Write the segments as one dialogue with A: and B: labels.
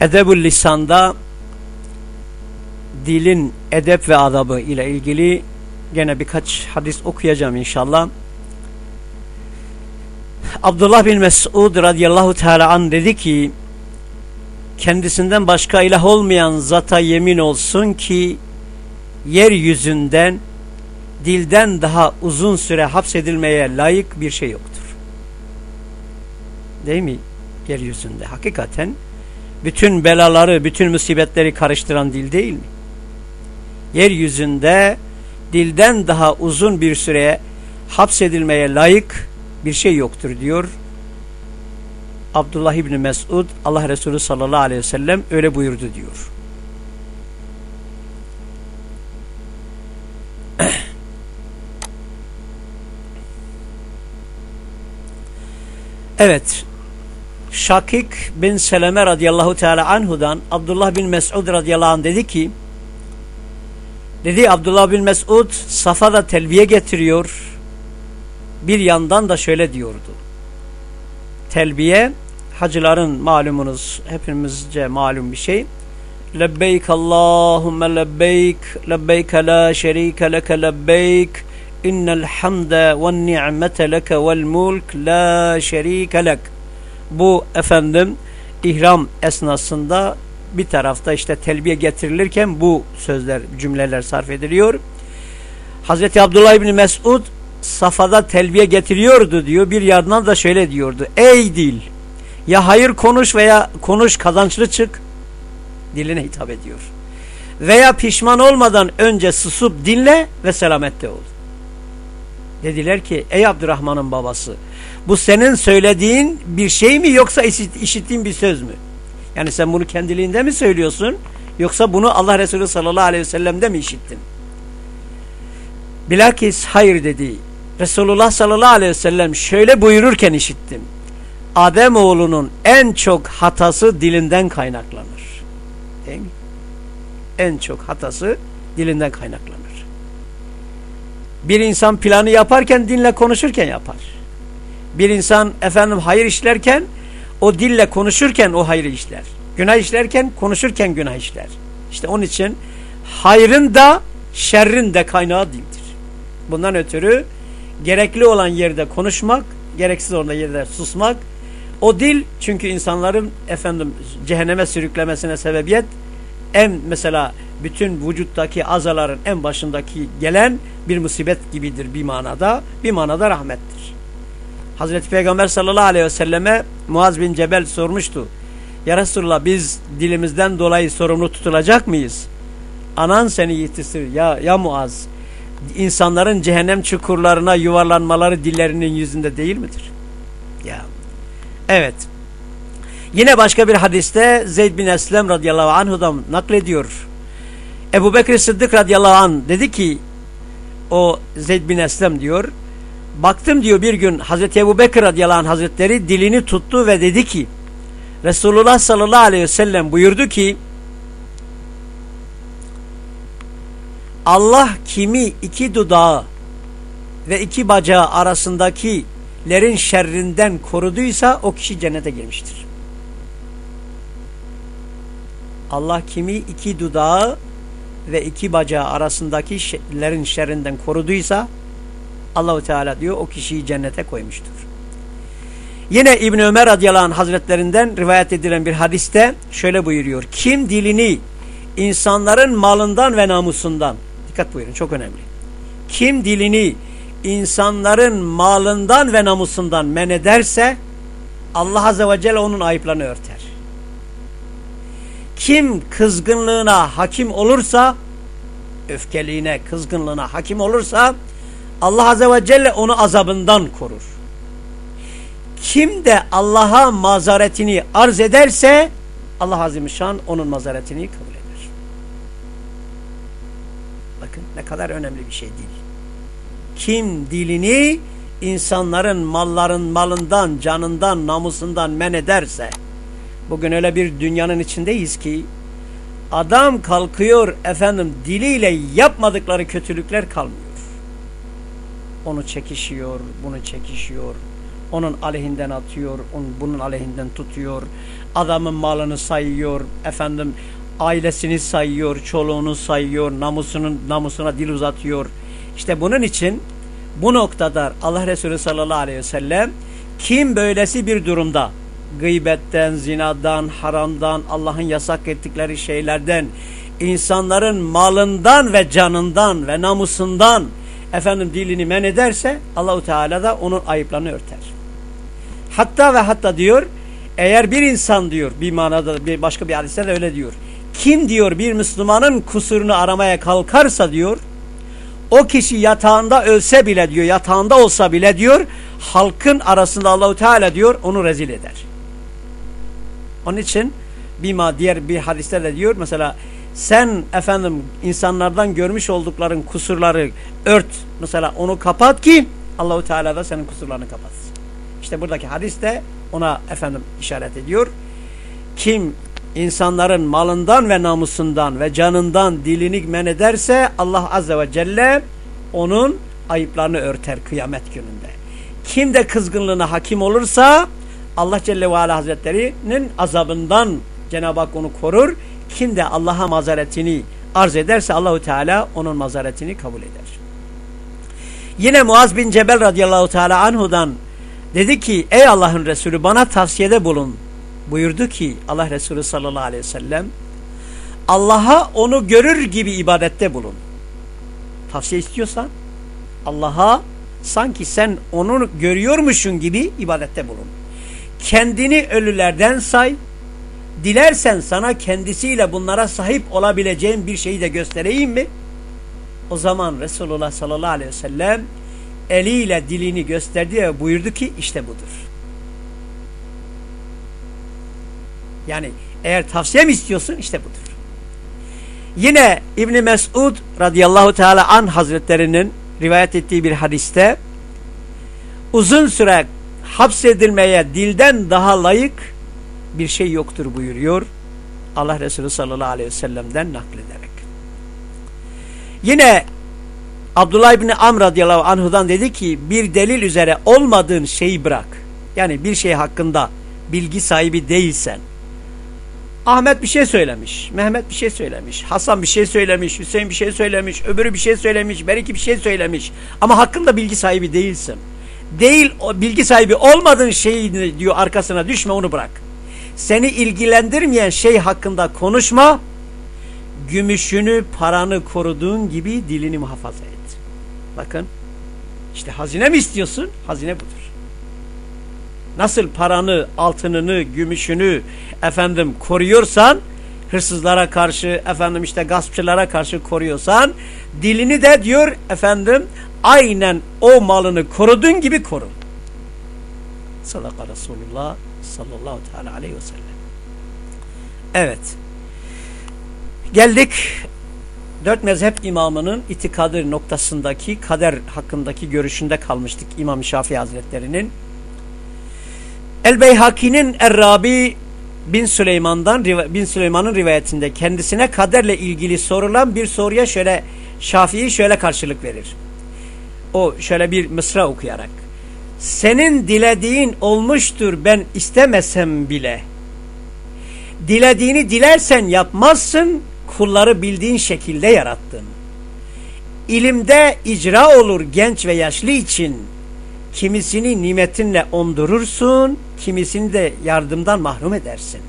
A: Edebül lisanda dilin edep ve adabı ile ilgili gene birkaç hadis okuyacağım inşallah. Abdullah bin Mesud radıyallahu teala an dedi ki kendisinden başka ilah olmayan zata yemin olsun ki yeryüzünden dilden daha uzun süre hapsedilmeye layık bir şey yoktur. Değil mi? Yeryüzünde. Hakikaten bütün belaları, bütün musibetleri karıştıran dil değil mi? Yeryüzünde dilden daha uzun bir süreye hapsedilmeye layık bir şey yoktur diyor. Abdullah İbni Mesud Allah Resulü sallallahu aleyhi ve sellem öyle buyurdu diyor. Evet. Şakik bin Seleme radıyallahu teala anhudan Abdullah bin Mesud radıyallahu anh dedi ki dedi Abdullah bin Mesud Safa'da telbiye getiriyor bir yandan da şöyle diyordu. Telbiye hacıların malumunuz hepimizce malum bir şey. Lebbeyk Allahümme lebbeyk lebbeyk la şerike leke lebbeyk innel hamde ve ni'mete leke vel mulk la şerike lek bu efendim ihram esnasında bir tarafta işte telbiye getirilirken bu sözler cümleler sarf ediliyor. Hazreti Abdullah İbni Mesud safada telbiye getiriyordu diyor. Bir yandan da şöyle diyordu. Ey dil ya hayır konuş veya konuş kazançlı çık diline hitap ediyor. Veya pişman olmadan önce susup dinle ve selamette ol. Dediler ki ey Abdurrahman'ın babası bu senin söylediğin bir şey mi yoksa işittiğin bir söz mü? Yani sen bunu kendiliğinde mi söylüyorsun yoksa bunu Allah Resulü sallallahu aleyhi ve sellem'de mi işittin? Bilakis hayır dedi. Resulullah sallallahu aleyhi ve sellem şöyle buyururken işittim. Adem oğlunun en çok hatası dilinden kaynaklanır. Değil mi? En çok hatası dilinden kaynaklanır. Bir insan planı yaparken dinle konuşurken yapar. Bir insan efendim hayır işlerken o dille konuşurken o hayrı işler. Günah işlerken konuşurken günah işler. İşte onun için hayrın da şerrin de kaynağı dildir. Bundan ötürü gerekli olan yerde konuşmak, gereksiz olan yerde susmak. O dil çünkü insanların efendim cehenneme sürüklemesine sebebiyet en mesela bütün vücuttaki azaların en başındaki gelen bir musibet gibidir bir manada. Bir manada rahmettir. Hazreti Peygamber sallallahu aleyhi ve selleme Muaz bin Cebel sormuştu. Ya Resulallah biz dilimizden dolayı sorumlu tutulacak mıyız? Anan seni yetiştir ya, ya Muaz. İnsanların cehennem çukurlarına yuvarlanmaları dillerinin yüzünde değil midir? Ya. Evet. Yine başka bir hadiste Zeyd bin Eslem radıyallahu anhu'dan naklediyor. Ebu Bekir Sıddık radıyallahu anh dedi ki o Zeyd bin Eslem diyor baktım diyor bir gün Hazreti Ebu Bekir radıyallahu anh hazretleri dilini tuttu ve dedi ki Resulullah sallallahu aleyhi ve sellem buyurdu ki Allah kimi iki dudağı ve iki bacağı arasındakilerin şerrinden koruduysa o kişi cennete girmiştir. Allah kimi iki dudağı ve iki bacağı arasındakilerin şerrinden koruduysa Allahu Teala diyor o kişiyi cennete koymuştur. Yine İbn Ömer radıyallahu anh hazretlerinden rivayet edilen bir hadiste şöyle buyuruyor. Kim dilini insanların malından ve namusundan dikkat buyurun çok önemli. Kim dilini insanların malından ve namusundan men ederse Allah azze ve celle onun ayıplarını örter. Kim kızgınlığına hakim olursa öfkeliğine, kızgınlığına hakim olursa Allah Azze ve Celle onu azabından korur. Kim de Allah'a mazaretini arz ederse Allah Azimüşşan onun mazaretini kabul eder. Bakın ne kadar önemli bir şey değil. Kim dilini insanların malların malından, canından, namusundan men ederse bugün öyle bir dünyanın içindeyiz ki adam kalkıyor efendim diliyle yapmadıkları kötülükler kalmıyor onu çekişiyor, bunu çekişiyor. onun aleyhinden atıyor, onun, bunun aleyhinden tutuyor, adamın malını sayıyor, efendim ailesini sayıyor, çoluğunu sayıyor, namusunun namusuna dil uzatıyor. İşte bunun için bu noktada Allah Resulü sallallahu aleyhi ve sellem kim böylesi bir durumda gıybetten, zinadan, haramdan, Allah'ın yasak ettikleri şeylerden, insanların malından ve canından ve namusundan efendim dilini men ederse Allahu Teala da onun ayıplarını örter. Hatta ve hatta diyor eğer bir insan diyor bir manada bir başka bir hadiste de öyle diyor. Kim diyor bir Müslümanın kusurunu aramaya kalkarsa diyor o kişi yatağında ölse bile diyor yatağında olsa bile diyor halkın arasında Allahu Teala diyor onu rezil eder. Onun için bima diğer bir hadiste de diyor mesela sen efendim insanlardan görmüş oldukların kusurları ört mesela onu kapat ki Allahu Teala da senin kusurlarını kapatsın. İşte buradaki hadis de ona efendim işaret ediyor. Kim insanların malından ve namusundan ve canından dilini men ederse Allah Azze ve Celle onun ayıplarını örter kıyamet gününde. Kim de kızgınlığına hakim olursa Allah Celle ve Ala Hazretleri'nin azabından Cenab-ı Hak onu korur. Kim de Allah'a mazaretini arz ederse Allahu Teala onun mazaretini kabul eder. Yine Muaz bin Cebel radıyallahu teala anhudan dedi ki ey Allah'ın Resulü bana tavsiyede bulun. Buyurdu ki Allah Resulü sallallahu aleyhi ve sellem Allah'a onu görür gibi ibadette bulun. Tavsiye istiyorsan Allah'a sanki sen onu görüyormuşsun gibi ibadette bulun. Kendini ölülerden say. Dilersen sana kendisiyle bunlara sahip olabileceğin bir şeyi de göstereyim mi? O zaman Resulullah sallallahu aleyhi ve sellem eliyle dilini gösterdi ve buyurdu ki işte budur. Yani eğer tavsiye mi istiyorsun işte budur. Yine İbni Mesud radıyallahu teala an hazretlerinin rivayet ettiği bir hadiste uzun süre hapsedilmeye dilden daha layık bir şey yoktur buyuruyor. Allah Resulü sallallahu aleyhi ve sellem'den naklederek. Yine Abdullah İbni Amr radıyallahu anhudan dedi ki bir delil üzere olmadığın şeyi bırak. Yani bir şey hakkında bilgi sahibi değilsen. Ahmet bir şey söylemiş, Mehmet bir şey söylemiş, Hasan bir şey söylemiş, Hüseyin bir şey söylemiş, öbürü bir şey söylemiş, Beriki bir şey söylemiş. Ama hakkında bilgi sahibi değilsin. Değil bilgi sahibi olmadığın şeyi diyor arkasına düşme onu bırak. Seni ilgilendirmeyen şey hakkında konuşma. Gümüşünü, paranı koruduğun gibi dilini muhafaza et. Bakın. işte hazine mi istiyorsun? Hazine budur. Nasıl paranı, altınını, gümüşünü efendim koruyorsan, hırsızlara karşı, efendim işte gaspçılara karşı koruyorsan, dilini de diyor efendim aynen o malını koruduğun gibi koru. Sadaka Resulullah sallallahu teala aleyhi ve sellem. Evet. Geldik dört mezhep imamının itikadı noktasındaki kader hakkındaki görüşünde kalmıştık İmam Şafii Hazretleri'nin. El-Beyhaki'nin Errabi bin Süleyman'dan bin Süleyman'ın rivayetinde kendisine kaderle ilgili sorulan bir soruya şöyle Şafii şöyle karşılık verir. O şöyle bir mısra okuyarak senin dilediğin olmuştur ben istemesem bile. Dilediğini dilersen yapmazsın, kulları bildiğin şekilde yarattın. İlimde icra olur genç ve yaşlı için. Kimisini nimetinle ondurursun, kimisini de yardımdan mahrum edersin.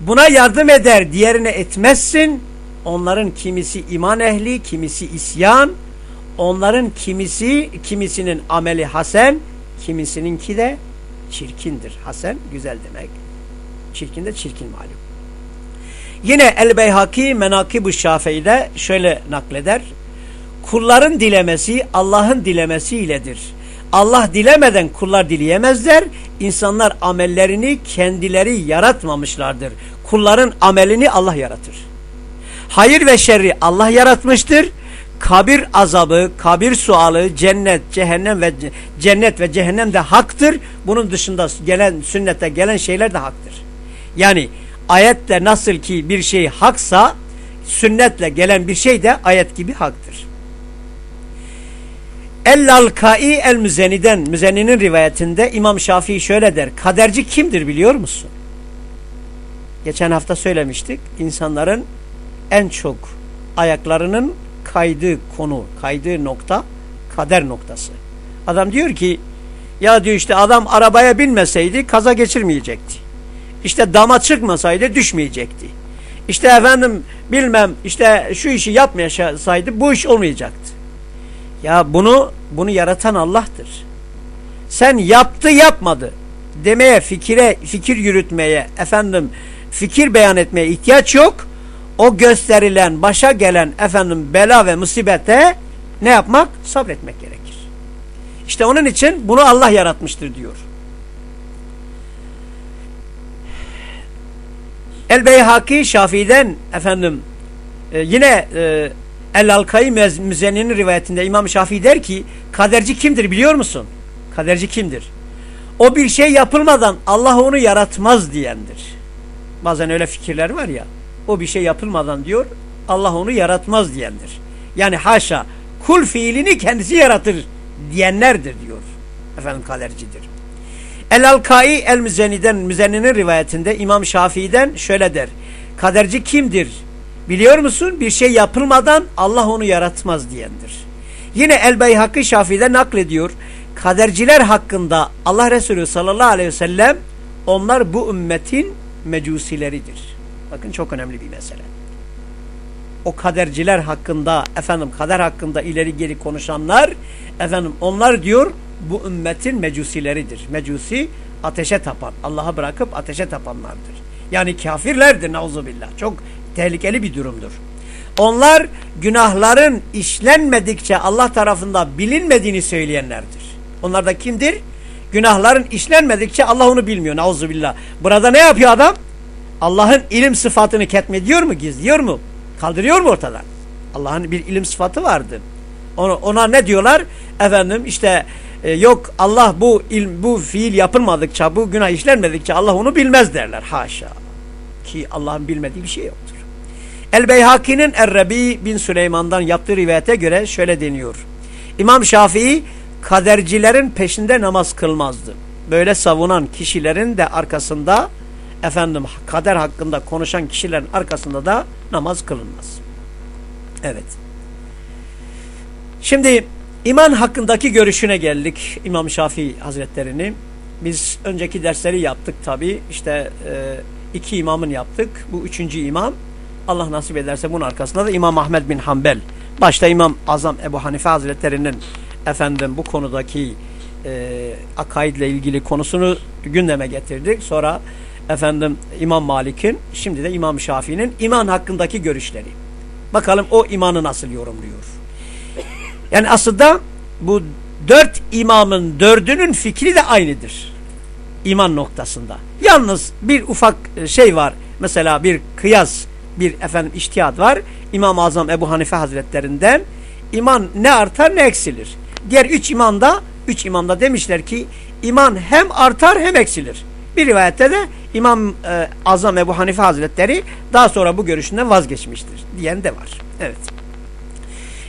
A: Buna yardım eder, diğerine etmezsin. Onların kimisi iman ehli, kimisi isyan, Onların kimisi kimisinin ameli hasen, kimisininki de çirkindir. Hasen güzel demek. Çirkin de çirkin malum. Yine El-Beyhaki Menakib-ı Şafii'de şöyle nakleder. Kulların dilemesi Allah'ın dilemesi iledir. Allah dilemeden kullar dileyemezler. İnsanlar amellerini kendileri yaratmamışlardır. Kulların amelini Allah yaratır. Hayır ve şerri Allah yaratmıştır kabir azabı, kabir sualı, cennet, cehennem ve cennet ve cehennem de haktır. Bunun dışında gelen sünnette gelen şeyler de haktır. Yani ayette nasıl ki bir şey haksa sünnetle gelen bir şey de ayet gibi haktır. El-Lalkai El-Müzeni'den, Müzeni'nin rivayetinde İmam Şafii şöyle der. Kaderci kimdir biliyor musun? Geçen hafta söylemiştik. İnsanların en çok ayaklarının kaydığı konu, kaydığı nokta kader noktası. Adam diyor ki ya diyor işte adam arabaya binmeseydi kaza geçirmeyecekti. İşte dama çıkmasaydı düşmeyecekti. İşte efendim bilmem işte şu işi yapmayasaydı bu iş olmayacaktı. Ya bunu bunu yaratan Allah'tır. Sen yaptı yapmadı demeye fikire fikir yürütmeye efendim fikir beyan etmeye ihtiyaç yok. O gösterilen başa gelen efendim bela ve musibete ne yapmak? Sabretmek gerekir. İşte onun için bunu Allah yaratmıştır diyor. El-Beyhaki Şafii'den efendim e, yine e, El-Alkayı Müzenni'nin rivayetinde İmam Şafii der ki kaderci kimdir biliyor musun? Kaderci kimdir? O bir şey yapılmadan Allah onu yaratmaz diyendir. Bazen öyle fikirler var ya o bir şey yapılmadan diyor Allah onu yaratmaz diyendir. Yani haşa kul fiilini kendisi yaratır diyenlerdir diyor. Efendim kadercidir. El-Alkai El-Müzeni'den Müzenni'nin rivayetinde İmam Şafii'den şöyle der. Kaderci kimdir? Biliyor musun? Bir şey yapılmadan Allah onu yaratmaz diyendir. Yine El-Beyhakı Şafii'de naklediyor. Kaderciler hakkında Allah Resulü sallallahu aleyhi ve sellem onlar bu ümmetin mecusileridir. Bakın çok önemli bir mesele. O kaderciler hakkında, efendim kader hakkında ileri geri konuşanlar, efendim onlar diyor bu ümmetin mecusileridir. Mecusi ateşe tapan, Allah'a bırakıp ateşe tapanlardır. Yani kafirlerdir nauzubillah. Çok tehlikeli bir durumdur. Onlar günahların işlenmedikçe Allah tarafından bilinmediğini söyleyenlerdir. Onlar da kimdir? Günahların işlenmedikçe Allah onu bilmiyor. Nauzubillah. Burada ne yapıyor adam? Allah'ın ilim sıfatını ketmediyor mu? Gizliyor mu? Kaldırıyor mu ortadan? Allah'ın bir ilim sıfatı vardır. Ona, ona ne diyorlar? Efendim işte e, yok Allah bu ilm, bu fiil yapılmadıkça, bu günah işlenmedikçe Allah onu bilmez derler. Haşa. Ki Allah'ın bilmediği bir şey yoktur. El-Beyhaki'nin Errebi bin Süleyman'dan yaptığı rivayete göre şöyle deniyor. İmam Şafii kadercilerin peşinde namaz kılmazdı. Böyle savunan kişilerin de arkasında efendim kader hakkında konuşan kişilerin arkasında da namaz kılınmaz. Evet. Şimdi iman hakkındaki görüşüne geldik İmam Şafii Hazretlerini. Biz önceki dersleri yaptık tabi. İşte e, iki imamın yaptık. Bu üçüncü imam. Allah nasip ederse bunun arkasında da İmam Ahmed bin Hanbel. Başta İmam Azam Ebu Hanife Hazretlerinin efendim bu konudaki e, akaidle ilgili konusunu gündeme getirdik. Sonra efendim İmam Malik'in şimdi de İmam Şafii'nin iman hakkındaki görüşleri. Bakalım o imanı nasıl yorumluyor. Yani aslında bu dört imamın dördünün fikri de aynıdır. İman noktasında. Yalnız bir ufak e, şey var. Mesela bir kıyas, bir efendim iştihat var. İmam-ı Azam Ebu Hanife Hazretlerinden iman ne artar ne eksilir. Diğer üç imamda, üç imamda demişler ki iman hem artar hem eksilir. Bir rivayette de İmam e, Azam Ebu Hanife Hazretleri daha sonra bu görüşünden vazgeçmiştir diyen de var. Evet.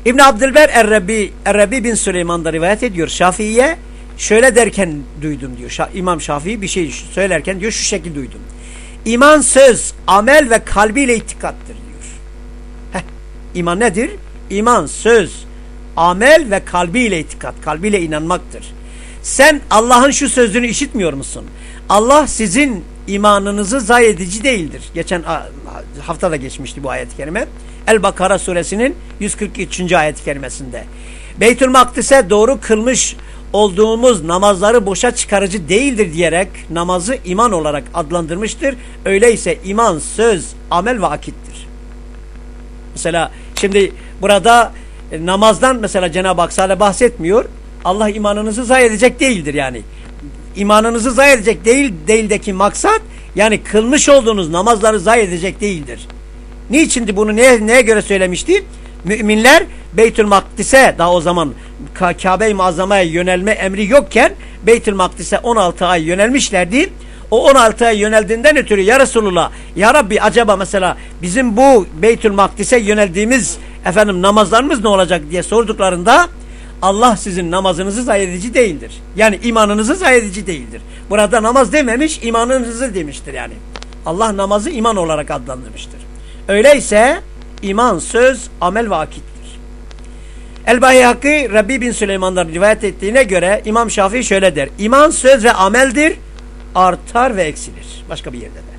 A: İbn Abdülber Errebi, Errebi bin Süleyman rivayet ediyor. Şafii'ye şöyle derken duydum diyor. Şa İmam Şafii bir şey söylerken diyor şu şekilde duydum. İman söz, amel ve kalbiyle itikattır diyor. Heh, iman nedir? İman söz, amel ve kalbiyle itikat, kalbiyle inanmaktır. Sen Allah'ın şu sözünü işitmiyor musun? Allah sizin imanınızı zayi edici değildir. Geçen hafta da geçmişti bu ayet-i kerime. El-Bakara suresinin 143. ayet-i kerimesinde. Beytül Makdis'e doğru kılmış olduğumuz namazları boşa çıkarıcı değildir diyerek namazı iman olarak adlandırmıştır. Öyleyse iman söz, amel ve akittir. Mesela şimdi burada e, namazdan mesela Cenab-ı Hak bahsetmiyor. Allah imanınızı zayi edecek değildir yani. İmanınızı zayi edecek değil, değildeki maksat yani kılmış olduğunuz namazları zayi edecek değildir. Niçindi bunu neye, neye göre söylemişti? Müminler Beytül Makdis'e daha o zaman Kabe-i Muazzama'ya yönelme emri yokken Beytül Makdis'e 16 ay yönelmişlerdi. O 16 ay yöneldiğinden ötürü ya Resulullah ya Rabbi acaba mesela bizim bu Beytül Makdis'e yöneldiğimiz efendim namazlarımız ne olacak diye sorduklarında Allah sizin namazınızı zayi edici değildir. Yani imanınızı zayi edici değildir. Burada namaz dememiş, imanınızı demiştir yani. Allah namazı iman olarak adlandırmıştır. Öyleyse iman, söz, amel ve akittir. El-Bayhaki Rabbi bin Süleyman'dan rivayet ettiğine göre İmam Şafii şöyle der. İman, söz ve ameldir, artar ve eksilir. Başka bir yerde de.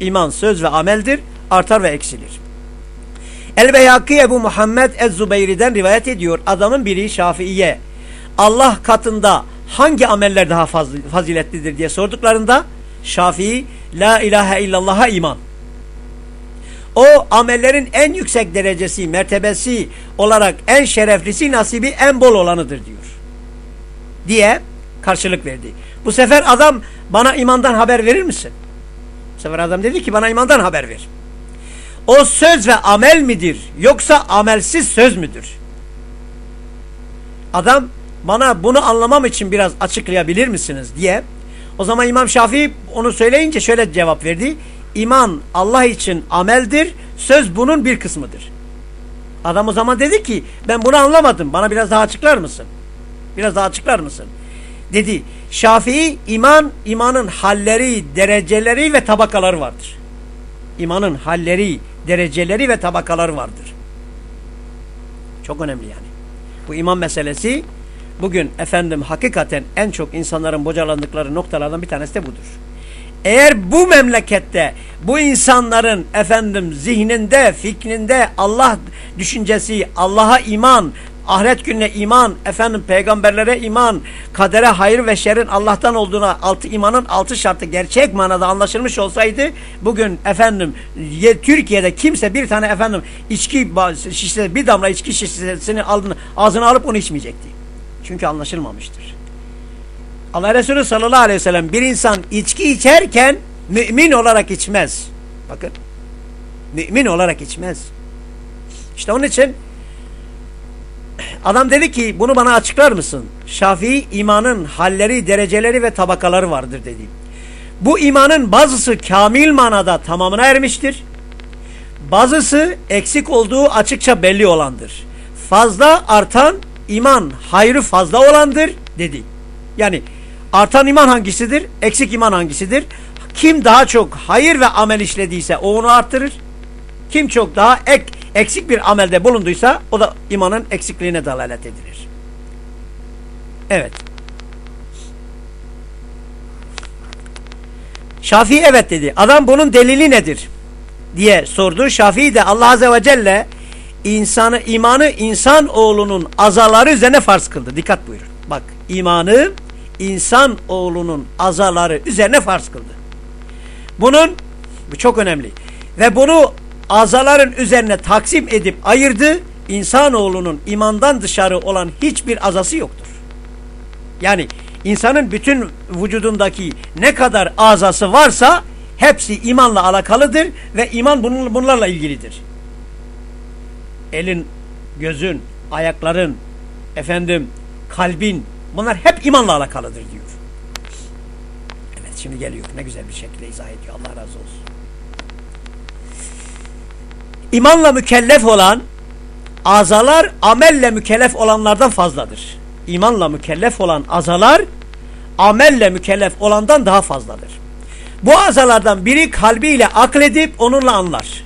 A: İman, söz ve ameldir, artar ve eksilir. El-Beyhaki Ebu Muhammed Ez-Zubeyri'den rivayet ediyor. Adamın biri Şafii'ye Allah katında hangi ameller daha faziletlidir diye sorduklarında Şafii La ilahe illallah'a iman. O amellerin en yüksek derecesi, mertebesi olarak en şereflisi, nasibi en bol olanıdır diyor. Diye karşılık verdi. Bu sefer adam bana imandan haber verir misin? Bu sefer adam dedi ki bana imandan haber ver. O söz ve amel midir yoksa amelsiz söz müdür? Adam bana bunu anlamam için biraz açıklayabilir misiniz diye. O zaman İmam Şafii onu söyleyince şöyle cevap verdi. İman Allah için ameldir, söz bunun bir kısmıdır. Adam o zaman dedi ki ben bunu anlamadım bana biraz daha açıklar mısın? Biraz daha açıklar mısın? Dedi Şafii iman, imanın halleri, dereceleri ve tabakaları vardır. İmanın halleri, dereceleri ve tabakaları vardır. Çok önemli yani. Bu iman meselesi bugün efendim hakikaten en çok insanların bocalandıkları noktalardan bir tanesi de budur. Eğer bu memlekette bu insanların efendim zihninde, fikrinde Allah düşüncesi, Allah'a iman, ahiret gününe iman, efendim peygamberlere iman, kadere hayır ve şerin Allah'tan olduğuna altı imanın altı şartı gerçek manada anlaşılmış olsaydı bugün efendim Türkiye'de kimse bir tane efendim içki şişesi bir damla içki şişesini aldığını, ağzına alıp onu içmeyecekti. Çünkü anlaşılmamıştır. Allah Resulü sallallahu aleyhi ve sellem bir insan içki içerken mümin olarak içmez. Bakın. Mümin olarak içmez. İşte onun için Adam dedi ki bunu bana açıklar mısın? Şafii imanın halleri, dereceleri ve tabakaları vardır dedi. Bu imanın bazısı kamil manada tamamına ermiştir. Bazısı eksik olduğu açıkça belli olandır. Fazla artan iman hayrı fazla olandır dedi. Yani artan iman hangisidir? Eksik iman hangisidir? Kim daha çok hayır ve amel işlediyse o onu arttırır. Kim çok daha ek eksik bir amelde bulunduysa o da imanın eksikliğine dalalet edilir. Evet. Şafii evet dedi. Adam bunun delili nedir? diye sordu. Şafii de Allah Azze ve Celle insanı, imanı insan oğlunun azaları üzerine farz kıldı. Dikkat buyurun. Bak imanı insan oğlunun azaları üzerine farz kıldı. Bunun bu çok önemli. Ve bunu azaların üzerine taksim edip ayırdı. İnsanoğlunun imandan dışarı olan hiçbir azası yoktur. Yani insanın bütün vücudundaki ne kadar azası varsa hepsi imanla alakalıdır ve iman bunlarla ilgilidir. Elin, gözün, ayakların, efendim, kalbin bunlar hep imanla alakalıdır diyor. Evet şimdi geliyor. Ne güzel bir şekilde izah ediyor. Allah razı olsun. İmanla mükellef olan azalar amelle mükellef olanlardan fazladır. İmanla mükellef olan azalar amelle mükellef olandan daha fazladır. Bu azalardan biri kalbiyle akledip onunla anlar.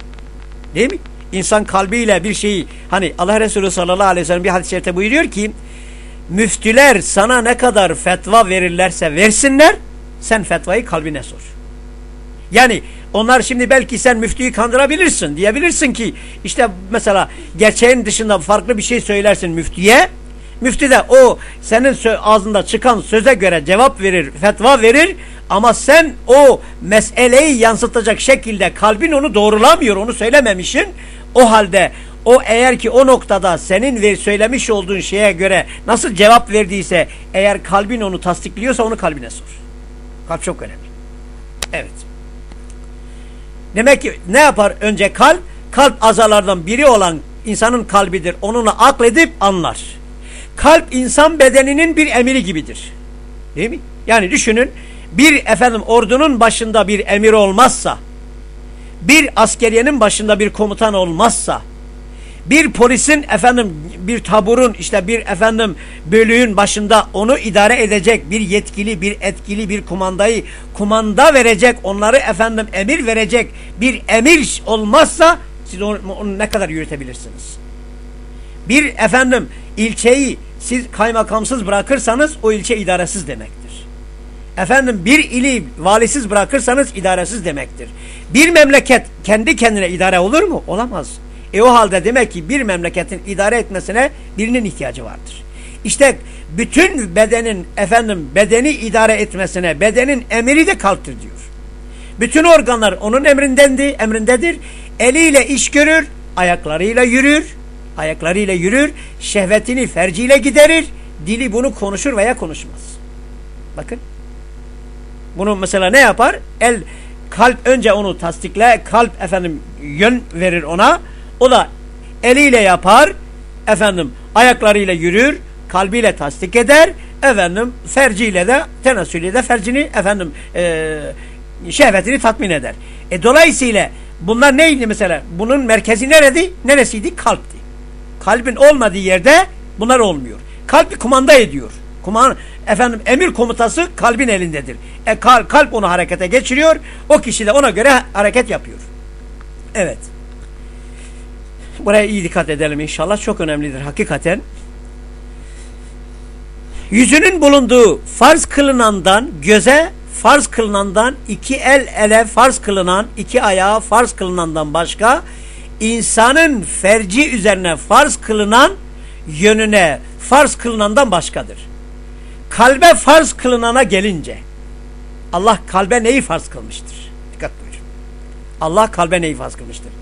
A: Değil mi? İnsan kalbiyle bir şeyi hani Allah Resulü sallallahu aleyhi ve sellem bir hadis-i şerifte buyuruyor ki müftüler sana ne kadar fetva verirlerse versinler sen fetvayı kalbine sor. Yani onlar şimdi belki sen müftüyü kandırabilirsin. Diyebilirsin ki işte mesela gerçeğin dışında farklı bir şey söylersin müftüye. Müftü de o senin ağzında çıkan söze göre cevap verir, fetva verir. Ama sen o meseleyi yansıtacak şekilde kalbin onu doğrulamıyor, onu söylememişsin. O halde o eğer ki o noktada senin ver, söylemiş olduğun şeye göre nasıl cevap verdiyse eğer kalbin onu tasdikliyorsa onu kalbine sor. Kalp çok önemli. Evet. Demek ki ne yapar önce kalp? Kalp azalardan biri olan insanın kalbidir. Onunla akledip anlar. Kalp insan bedeninin bir emiri gibidir. Değil mi? Yani düşünün bir efendim ordunun başında bir emir olmazsa bir askeriyenin başında bir komutan olmazsa bir polisin efendim bir taburun işte bir efendim bölüğün başında onu idare edecek bir yetkili bir etkili bir kumandayı kumanda verecek onları efendim emir verecek bir emir olmazsa siz onu, onu ne kadar yürütebilirsiniz? Bir efendim ilçeyi siz kaymakamsız bırakırsanız o ilçe idaresiz demektir. Efendim bir ili valisiz bırakırsanız idaresiz demektir. Bir memleket kendi kendine idare olur mu? Olamaz. E o halde demek ki bir memleketin idare etmesine birinin ihtiyacı vardır. İşte bütün bedenin efendim bedeni idare etmesine bedenin emri de kalktır diyor. Bütün organlar onun emrindendi, emrindedir. Eliyle iş görür, ayaklarıyla yürür, ayaklarıyla yürür, şehvetini ferciyle giderir, dili bunu konuşur veya konuşmaz. Bakın. Bunu mesela ne yapar? El kalp önce onu tasdikle, kalp efendim yön verir ona. O da eliyle yapar, efendim ayaklarıyla yürür, kalbiyle tasdik eder, efendim ferciyle de tenasülüyle de fercini efendim e, şehvetini tatmin eder. E dolayısıyla bunlar neydi mesela? Bunun merkezi neredi? Neresiydi? Kalpti. Kalbin olmadığı yerde bunlar olmuyor. Kalbi kumanda ediyor. Kuman, efendim emir komutası kalbin elindedir. E, kalp, kalp onu harekete geçiriyor. O kişi de ona göre hareket yapıyor. Evet. Buraya iyi dikkat edelim inşallah. Çok önemlidir hakikaten. Yüzünün bulunduğu farz kılınandan göze farz kılınandan iki el ele farz kılınan iki ayağa farz kılınandan başka insanın ferci üzerine farz kılınan yönüne farz kılınandan başkadır. Kalbe farz kılınana gelince Allah kalbe neyi farz kılmıştır? Dikkat buyurun. Allah kalbe neyi farz kılmıştır?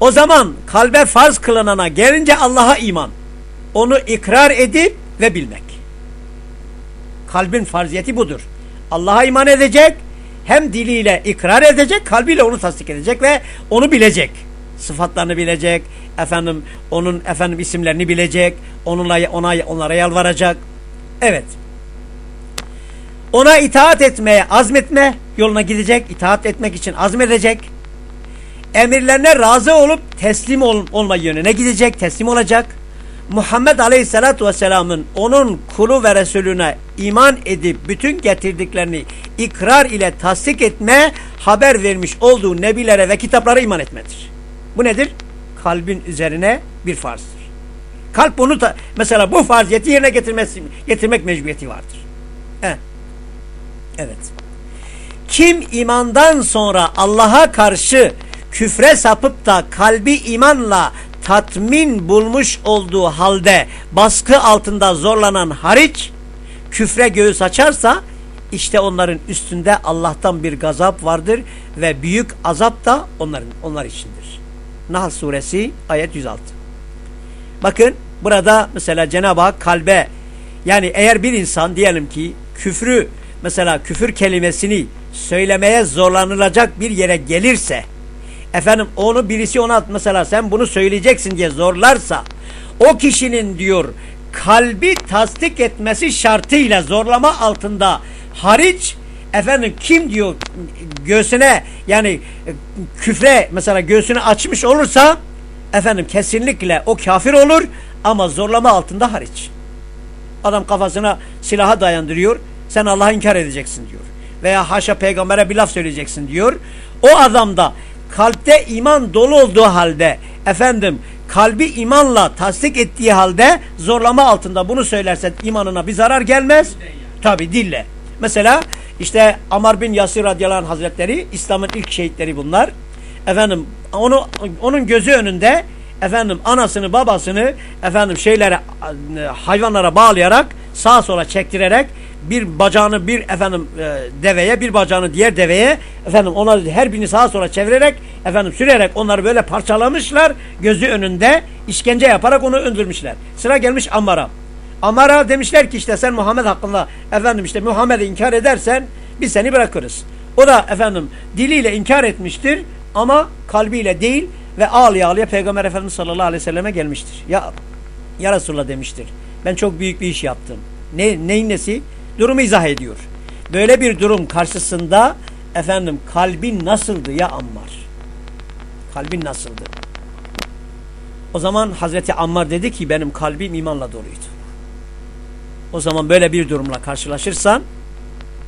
A: O zaman kalbe farz kılınana gelince Allah'a iman. Onu ikrar edip ve bilmek. Kalbin farziyeti budur. Allah'a iman edecek, hem diliyle ikrar edecek, kalbiyle onu tasdik edecek ve onu bilecek. Sıfatlarını bilecek, efendim onun efendim isimlerini bilecek, onunla ona onlara yalvaracak. Evet. Ona itaat etmeye azmetme yoluna gidecek, itaat etmek için azmedecek. Emirlerine razı olup teslim ol, olma yönüne gidecek, teslim olacak. Muhammed Aleyhisselatü Vesselam'ın onun kulu ve Resulüne iman edip bütün getirdiklerini ikrar ile tasdik etme, haber vermiş olduğu nebilere ve kitaplara iman etmedir. Bu nedir? Kalbin üzerine bir farzdır. Kalp bunu da mesela bu farziyeti yerine getirmesi, getirmek mecburiyeti vardır. Evet. evet. Kim imandan sonra Allah'a karşı küfre sapıp da kalbi imanla tatmin bulmuş olduğu halde baskı altında zorlanan hariç küfre göğüs açarsa işte onların üstünde Allah'tan bir gazap vardır ve büyük azap da onların onlar içindir. Nahl suresi ayet 106. Bakın burada mesela Cenab-ı Hak kalbe yani eğer bir insan diyelim ki küfrü mesela küfür kelimesini söylemeye zorlanılacak bir yere gelirse efendim onu birisi ona mesela sen bunu söyleyeceksin diye zorlarsa o kişinin diyor kalbi tasdik etmesi şartıyla zorlama altında hariç efendim kim diyor göğsüne yani küfre mesela göğsünü açmış olursa efendim kesinlikle o kafir olur ama zorlama altında hariç. Adam kafasına silaha dayandırıyor sen Allah'ı inkar edeceksin diyor. Veya haşa peygambere bir laf söyleyeceksin diyor. O adamda kalpte iman dolu olduğu halde efendim kalbi imanla tasdik ettiği halde zorlama altında bunu söylersen imanına bir zarar gelmez. Tabi dille. Mesela işte Amar bin Yasir radıyallahu anh hazretleri İslam'ın ilk şehitleri bunlar. Efendim onu onun gözü önünde efendim anasını babasını efendim şeylere hayvanlara bağlayarak sağa sola çektirerek bir bacağını bir efendim e, deveye bir bacağını diğer deveye efendim ona her birini sağa sola çevirerek efendim sürerek onları böyle parçalamışlar gözü önünde işkence yaparak onu öldürmüşler. Sıra gelmiş Ammar'a. Ammar'a demişler ki işte sen Muhammed hakkında efendim işte Muhammed'i inkar edersen biz seni bırakırız. O da efendim diliyle inkar etmiştir ama kalbiyle değil ve ağlaya ağlaya Peygamber Efendimiz sallallahu aleyhi ve selleme gelmiştir. Ya, ya Resulullah demiştir. Ben çok büyük bir iş yaptım. Ne, neyin nesi? Durumu izah ediyor. Böyle bir durum karşısında efendim kalbin nasıldı ya Ammar? Kalbin nasıldı? O zaman Hazreti Ammar dedi ki benim kalbim imanla doluydu. O zaman böyle bir durumla karşılaşırsan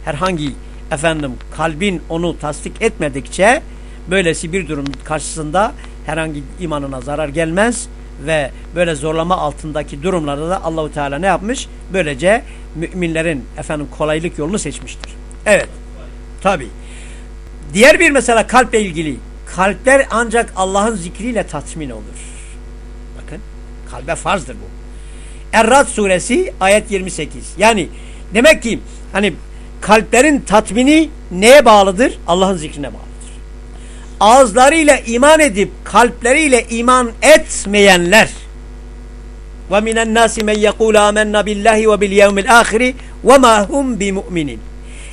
A: herhangi efendim kalbin onu tasdik etmedikçe böylesi bir durum karşısında herhangi imanına zarar gelmez ve böyle zorlama altındaki durumlarda da Allahu Teala ne yapmış? Böylece müminlerin efendim kolaylık yolunu seçmiştir. Evet. Tabi. Diğer bir mesela kalple ilgili. Kalpler ancak Allah'ın zikriyle tatmin olur. Bakın. Kalbe farzdır bu. Errad suresi ayet 28. Yani demek ki hani kalplerin tatmini neye bağlıdır? Allah'ın zikrine bağlıdır. Ağızlarıyla iman edip kalpleriyle iman etmeyenler ve minen nasi men yekulu amennâ billahi ve bil yevmil ahiri ve ma hum bimu'minin.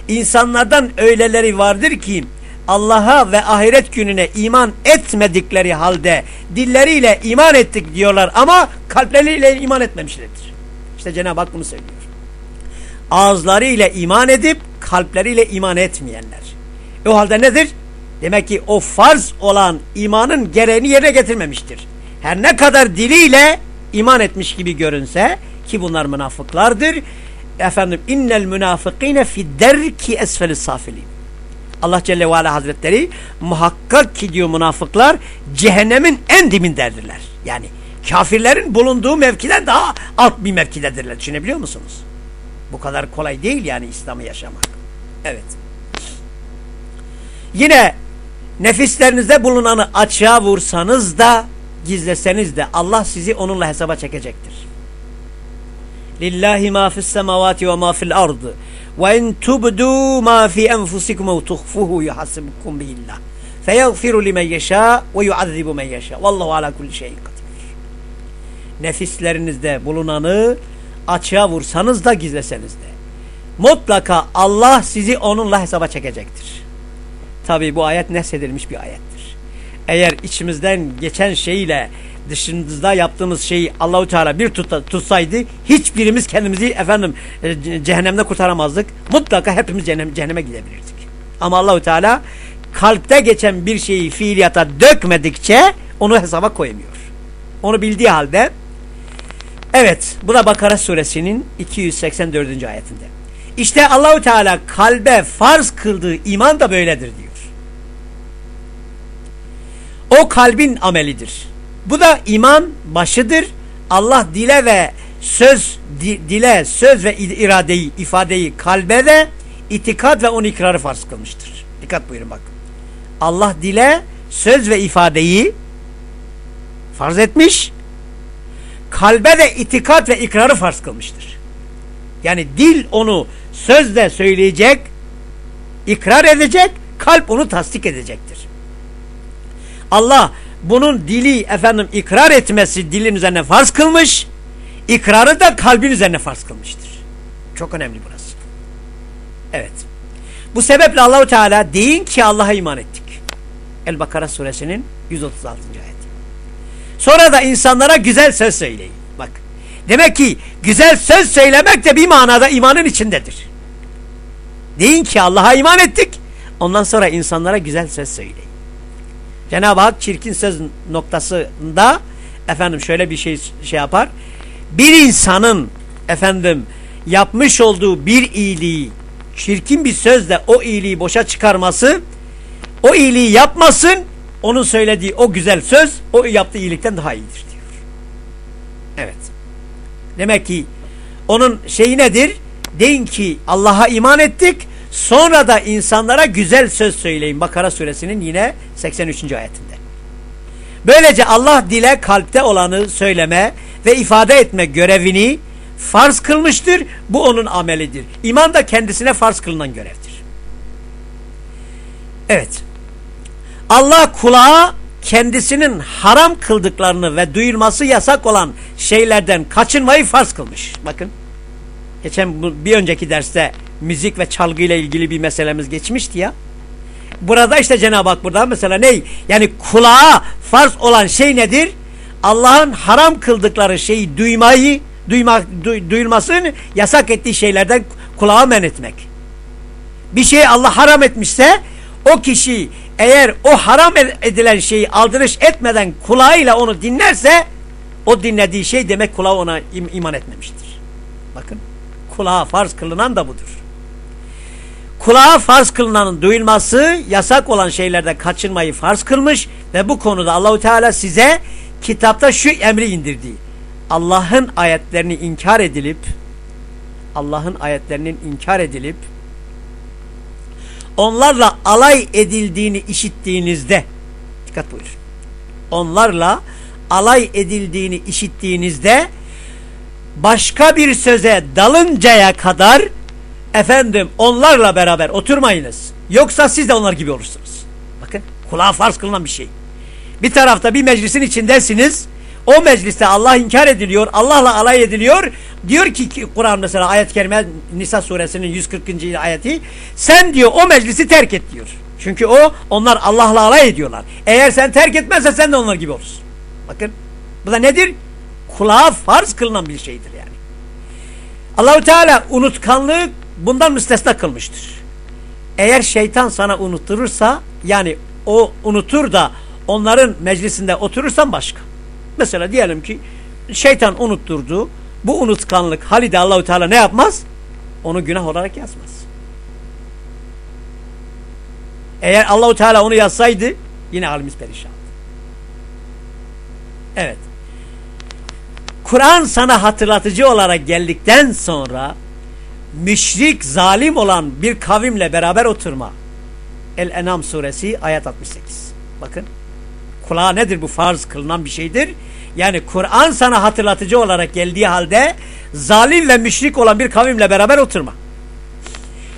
A: İnsanlardan öyleleri vardır ki Allah'a ve ahiret gününe iman etmedikleri halde dilleriyle iman ettik diyorlar ama kalpleriyle iman etmemişlerdir. İşte Cenab-ı Hak bunu söylüyor. Ağızlarıyla iman edip kalpleriyle iman etmeyenler. O halde nedir? Demek ki o farz olan imanın gereğini yerine getirmemiştir. Her ne kadar diliyle iman etmiş gibi görünse ki bunlar münafıklardır. Efendim innel münafıkine fi derki esfeli safilin. Allah Celle ve Ala Hazretleri muhakkak ki diyor münafıklar cehennemin en dibindedirler. Yani kafirlerin bulunduğu mevkiden daha alt bir mevkidedirler. Düşünebiliyor musunuz? Bu kadar kolay değil yani İslam'ı yaşamak. Evet. Yine nefislerinizde bulunanı açığa vursanız da gizleseniz de Allah sizi onunla hesaba çekecektir. Lillahi ma fis semavati ve ma fil ardı ve in tubdu ma fi enfusikum ve tuhfuhu yuhasibukum billah. Feyaghfiru limen yasha ve yuazzibu men yasha. Vallahu ala kulli şeyin kadir. Nefislerinizde bulunanı açığa vursanız da gizleseniz de. Mutlaka Allah sizi onunla hesaba çekecektir. Tabi bu ayet nesedilmiş bir ayettir. Eğer içimizden geçen şeyle dışımızda yaptığımız şeyi Allahu Teala bir tut, tutsaydı hiçbirimiz kendimizi efendim e, cehennemde kurtaramazdık. Mutlaka hepimiz cehennem, cehenneme gidebilirdik. Ama Allahu Teala kalpte geçen bir şeyi fiiliyata dökmedikçe onu hesaba koymuyor. Onu bildiği halde evet bu da Bakara suresinin 284. ayetinde. İşte Allahu Teala kalbe farz kıldığı iman da böyledir diyor. O kalbin amelidir. Bu da iman başıdır. Allah dile ve söz dile söz ve iradeyi ifadeyi kalbe de itikat ve on ikrarı farz kılmıştır. Dikkat buyurun bak. Allah dile söz ve ifadeyi farz etmiş. Kalbe de itikat ve ikrarı farz kılmıştır. Yani dil onu sözle söyleyecek, ikrar edecek, kalp onu tasdik edecektir. Allah bunun dili efendim ikrar etmesi dilin üzerine farz kılmış. İkrarı da kalbin üzerine farz kılmıştır. Çok önemli burası. Evet. Bu sebeple Allahu Teala deyin ki Allah'a iman ettik. El-Bakara suresinin 136. ayet. Sonra da insanlara güzel söz söyleyin. Bak. Demek ki güzel söz söylemek de bir manada imanın içindedir. Deyin ki Allah'a iman ettik. Ondan sonra insanlara güzel söz söyleyin. Cenab-ı Hak çirkin söz noktasında efendim şöyle bir şey şey yapar. Bir insanın efendim yapmış olduğu bir iyiliği çirkin bir sözle o iyiliği boşa çıkarması o iyiliği yapmasın onun söylediği o güzel söz o yaptığı iyilikten daha iyidir diyor. Evet. Demek ki onun şeyi nedir? Deyin ki Allah'a iman ettik Sonra da insanlara güzel söz söyleyin. Bakara suresinin yine 83. ayetinde. Böylece Allah dile kalpte olanı söyleme ve ifade etme görevini farz kılmıştır. Bu onun amelidir. İman da kendisine farz kılınan görevdir. Evet. Allah kulağa kendisinin haram kıldıklarını ve duyulması yasak olan şeylerden kaçınmayı farz kılmış. Bakın. Geçen bir önceki derste müzik ve çalgı ile ilgili bir meselemiz geçmişti ya. Burada işte Cenab-ı Hak burada mesela ne? Yani kulağa farz olan şey nedir? Allah'ın haram kıldıkları şeyi duymayı, duyma, du, duyulmasını yasak ettiği şeylerden kulağa men etmek. Bir şey Allah haram etmişse o kişi eğer o haram edilen şeyi aldırış etmeden kulağıyla onu dinlerse o dinlediği şey demek kulağı ona im iman etmemiştir. Bakın kulağa farz kılınan da budur. Kulağa farz kılınanın duyulması yasak olan şeylerde kaçınmayı farz kılmış ve bu konuda Allahu Teala size kitapta şu emri indirdi. Allah'ın ayetlerini inkar edilip Allah'ın ayetlerinin inkar edilip onlarla alay edildiğini işittiğinizde dikkat buyurun. Onlarla alay edildiğini işittiğinizde başka bir söze dalıncaya kadar efendim onlarla beraber oturmayınız. Yoksa siz de onlar gibi olursunuz. Bakın kulağa farz kılınan bir şey. Bir tarafta bir meclisin içindesiniz. O mecliste Allah inkar ediliyor. Allah'la alay ediliyor. Diyor ki Kur'an mesela ayet-i kerime Nisa suresinin 140. ayeti sen diyor o meclisi terk et diyor. Çünkü o onlar Allah'la alay ediyorlar. Eğer sen terk etmezsen sen de onlar gibi olursun. Bakın bu da nedir? Kulağa farz kılınan bir şeydir yani. Allahu Teala unutkanlığı bundan müstesna kılmıştır. Eğer şeytan sana unutturursa yani o unutur da onların meclisinde oturursan başka. Mesela diyelim ki şeytan unutturdu. Bu unutkanlık halide Allahu Teala ne yapmaz? Onu günah olarak yazmaz. Eğer Allahu Teala onu yazsaydı yine halimiz perişan. Evet. Kur'an sana hatırlatıcı olarak geldikten sonra müşrik, zalim olan bir kavimle beraber oturma. El-Enam suresi ayet 68. Bakın. Kulağa nedir bu farz kılınan bir şeydir. Yani Kur'an sana hatırlatıcı olarak geldiği halde zalim ve müşrik olan bir kavimle beraber oturma.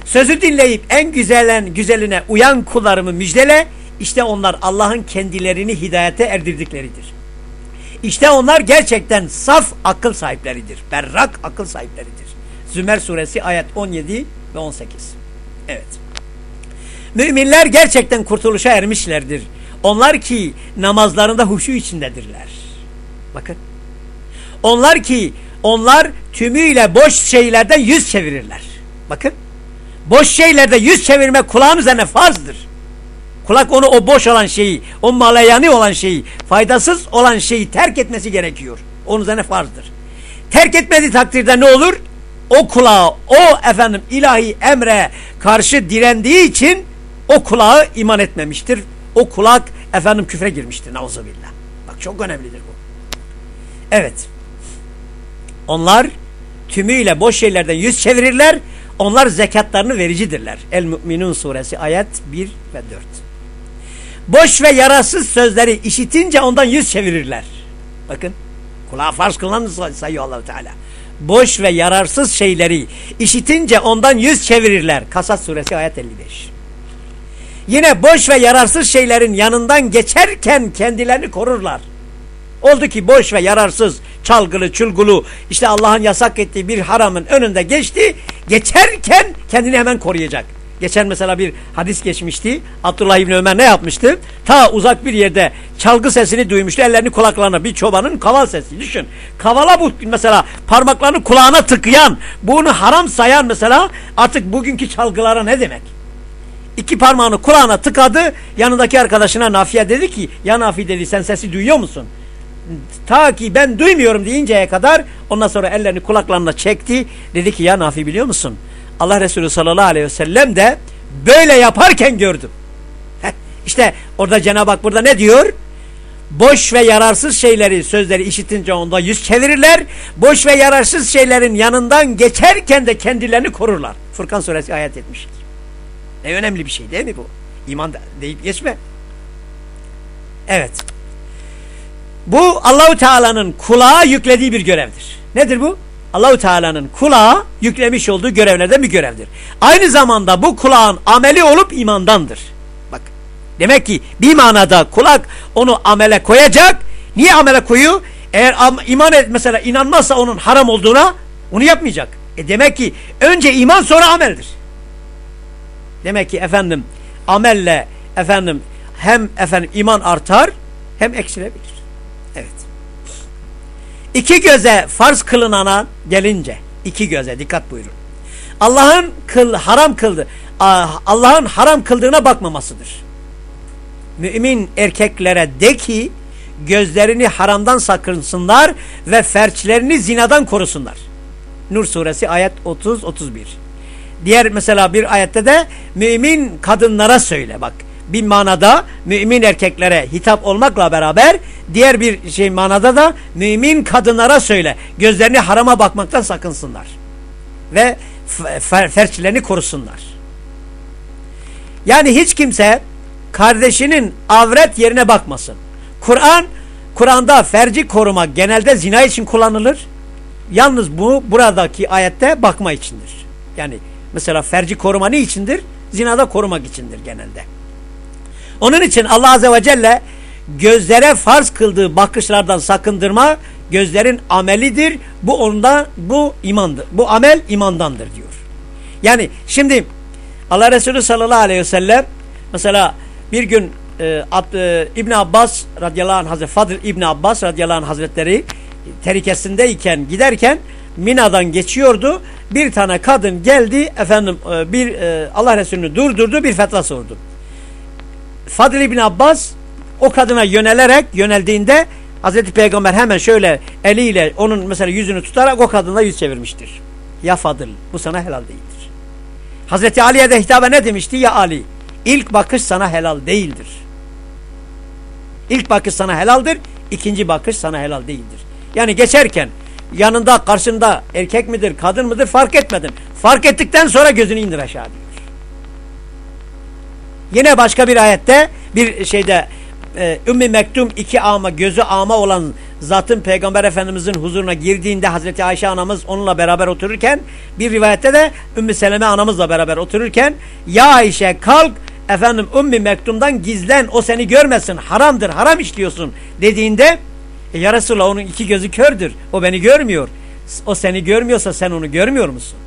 A: Sözü dinleyip en güzelen güzeline uyan kullarımı müjdele. İşte onlar Allah'ın kendilerini hidayete erdirdikleridir. İşte onlar gerçekten saf akıl sahipleridir. Berrak akıl sahipleridir. Zümer suresi ayet 17 ve 18. Evet. Müminler gerçekten kurtuluşa ermişlerdir. Onlar ki namazlarında huşu içindedirler. Bakın. Onlar ki onlar tümüyle boş şeylerden yüz çevirirler. Bakın. Boş şeylerde yüz çevirme kulağın üzerine farzdır. Kulak onu o boş olan şeyi, o malayani olan şeyi, faydasız olan şeyi terk etmesi gerekiyor. Onun üzerine farzdır. Terk etmediği takdirde ne olur? O kulağı, o efendim ilahi emre karşı direndiği için o kulağı iman etmemiştir. O kulak efendim küfre girmiştir. Nauzubillah. Bak çok önemlidir bu. Evet. Onlar tümüyle boş şeylerden yüz çevirirler. Onlar zekatlarını vericidirler. El-Mü'minun suresi ayet 1 ve 4. Boş ve yararsız sözleri işitince ondan yüz çevirirler. Bakın kulağa farz kılınan sayıyor allah Teala. Boş ve yararsız şeyleri işitince ondan yüz çevirirler. Kasas suresi ayet 55. Yine boş ve yararsız şeylerin yanından geçerken kendilerini korurlar. Oldu ki boş ve yararsız, çalgılı, çulgulu, işte Allah'ın yasak ettiği bir haramın önünde geçti. Geçerken kendini hemen koruyacak. Geçen mesela bir hadis geçmişti. Abdullah İbni Ömer ne yapmıştı? Ta uzak bir yerde çalgı sesini duymuştu. Ellerini kulaklarına bir çobanın kaval sesi. Düşün. Kavala bu mesela parmaklarını kulağına tıkayan, bunu haram sayan mesela artık bugünkü çalgılara ne demek? İki parmağını kulağına tıkadı. Yanındaki arkadaşına Nafiye dedi ki ya Nafi dedi sen sesi duyuyor musun? Ta ki ben duymuyorum deyinceye kadar ondan sonra ellerini kulaklarına çekti. Dedi ki ya Nafi biliyor musun? Allah Resulü sallallahu aleyhi ve sellem de böyle yaparken gördüm. Heh, işte orada Cenab-ı Hak burada ne diyor? Boş ve yararsız şeyleri, sözleri işitince onda yüz çevirirler. Boş ve yararsız şeylerin yanından geçerken de kendilerini korurlar. Furkan suresi ayet etmiştir. Ne önemli bir şey değil mi bu? İman deyip geçme. Evet. Bu Allahu Teala'nın kulağa yüklediği bir görevdir. Nedir bu? Allahu Teala'nın kulağa yüklemiş olduğu görevlerden bir görevdir. Aynı zamanda bu kulağın ameli olup imandandır. Bak. Demek ki bir manada kulak onu amele koyacak. Niye amele koyuyor? Eğer iman et mesela inanmazsa onun haram olduğuna onu yapmayacak. E demek ki önce iman sonra ameldir. Demek ki efendim amelle efendim hem efendim iman artar hem eksilebilir. İki göze farz kılınana gelince iki göze dikkat buyurun. Allah'ın kıl, haram kıldı. Allah'ın haram kıldığına bakmamasıdır. Mümin erkeklere de ki gözlerini haramdan sakınsınlar ve ferçlerini zinadan korusunlar. Nur suresi ayet 30-31. Diğer mesela bir ayette de mümin kadınlara söyle bak. Bir manada mümin erkeklere hitap olmakla beraber diğer bir şey manada da mümin kadınlara söyle. Gözlerini harama bakmaktan sakınsınlar. Ve ferçlerini korusunlar. Yani hiç kimse kardeşinin avret yerine bakmasın. Kur'an, Kur'an'da ferci koruma genelde zina için kullanılır. Yalnız bu buradaki ayette bakma içindir. Yani mesela ferci koruma ne içindir? Zinada korumak içindir genelde. Onun için Allah Azze ve Celle gözlere farz kıldığı bakışlardan sakındırma gözlerin amelidir. Bu onda bu imandır. Bu amel imandandır diyor. Yani şimdi Allah Resulü sallallahu aleyhi ve sellem mesela bir gün e, Ab, e, İbn Abbas radıyallahu anh Hazretleri Fadıl İbn Abbas radıyallahu anh Hazretleri terikesindeyken giderken Mina'dan geçiyordu. Bir tane kadın geldi efendim e, bir e, Allah Resulü'nü durdurdu bir fetva sordu. Fadıl İbn Abbas o kadına yönelerek yöneldiğinde Hazreti Peygamber hemen şöyle eliyle onun mesela yüzünü tutarak o kadına yüz çevirmiştir. Ya Fadıl bu sana helal değildir. Hazreti Ali'ye de hitabe ne demişti? Ya Ali ilk bakış sana helal değildir. İlk bakış sana helaldir, ikinci bakış sana helal değildir. Yani geçerken yanında karşında erkek midir kadın mıdır fark etmedin. Fark ettikten sonra gözünü indir aşağı diyor. Yine başka bir ayette bir şeyde e, Ümmü Mektum iki ama gözü ama olan zatın Peygamber Efendimizin huzuruna girdiğinde Hazreti Ayşe anamız onunla beraber otururken bir rivayette de Ümmü Seleme anamızla beraber otururken ya Ayşe kalk efendim Ümmü Mektum'dan gizlen o seni görmesin haramdır haram işliyorsun dediğinde e ya Resulallah onun iki gözü kördür o beni görmüyor o seni görmüyorsa sen onu görmüyor musun?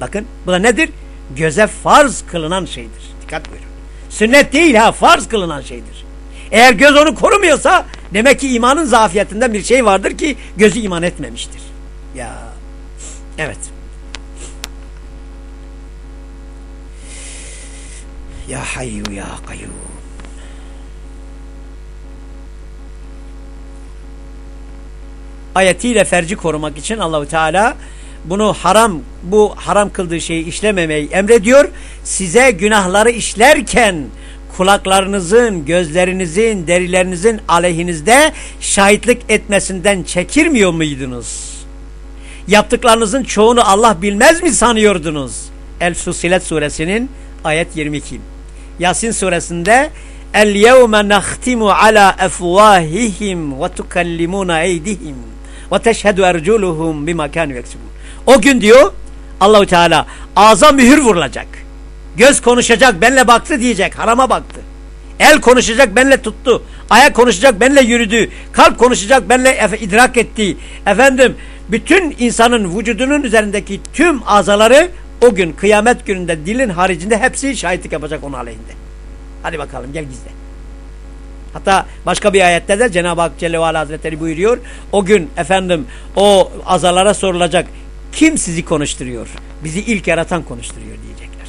A: Bakın bu da nedir? Göze farz kılınan şeydir. Dikkat buyurun. Sünnet değil ha farz kılınan şeydir. Eğer göz onu korumuyorsa demek ki imanın zafiyetinden bir şey vardır ki gözü iman etmemiştir. Ya evet. Ya hayyu ya kayyum. Ayetiyle ferci korumak için Allahu Teala bunu haram bu haram kıldığı şeyi işlememeyi emrediyor. Size günahları işlerken kulaklarınızın, gözlerinizin, derilerinizin aleyhinizde şahitlik etmesinden çekirmiyor muydunuz? Yaptıklarınızın çoğunu Allah bilmez mi sanıyordunuz? El-Fusilet suresinin ayet 22. Yasin suresinde El yevme nahtimu ala efvahihim ve tukallimuna eydihim ve teşhedü erculuhum bima kanu. O gün diyor Allahu Teala ağza mühür vurulacak. Göz konuşacak benle baktı diyecek harama baktı. El konuşacak benle tuttu. Ayak konuşacak benle yürüdü. Kalp konuşacak benle idrak etti. Efendim bütün insanın vücudunun üzerindeki tüm azaları o gün kıyamet gününde dilin haricinde hepsi şahitlik yapacak onun aleyhinde. Hadi bakalım gel gizle. Hatta başka bir ayette de Cenab-ı Hak Celle ve Hazretleri buyuruyor. O gün efendim o azalara sorulacak. Kim sizi konuşturuyor? Bizi ilk yaratan konuşturuyor diyecekler.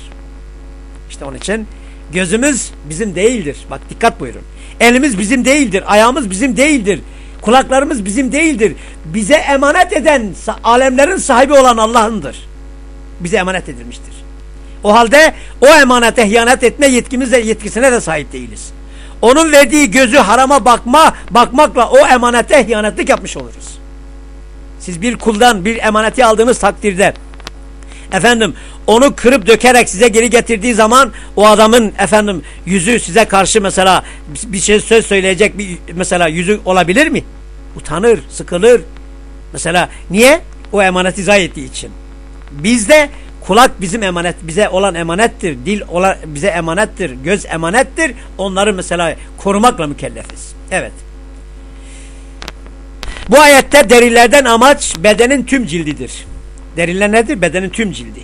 A: İşte onun için gözümüz bizim değildir. Bak dikkat buyurun. Elimiz bizim değildir. Ayağımız bizim değildir. Kulaklarımız bizim değildir. Bize emanet eden alemlerin sahibi olan Allah'ındır. Bize emanet edilmiştir. O halde o emanete hıyanet etme yetkimize yetkisine de sahip değiliz. Onun verdiği gözü harama bakma, bakmakla o emanete hıyanetlik yapmış oluruz. Siz bir kuldan bir emaneti aldığınız takdirde efendim onu kırıp dökerek size geri getirdiği zaman o adamın efendim yüzü size karşı mesela bir şey söz söyleyecek bir mesela yüzü olabilir mi? Utanır, sıkılır. Mesela niye? O emaneti zayi ettiği için. Bizde kulak bizim emanet, bize olan emanettir. Dil ola, bize emanettir. Göz emanettir. Onları mesela korumakla mükellefiz. Evet. Bu ayette derilerden amaç bedenin tüm cildidir. Deriler nedir? Bedenin tüm cildi.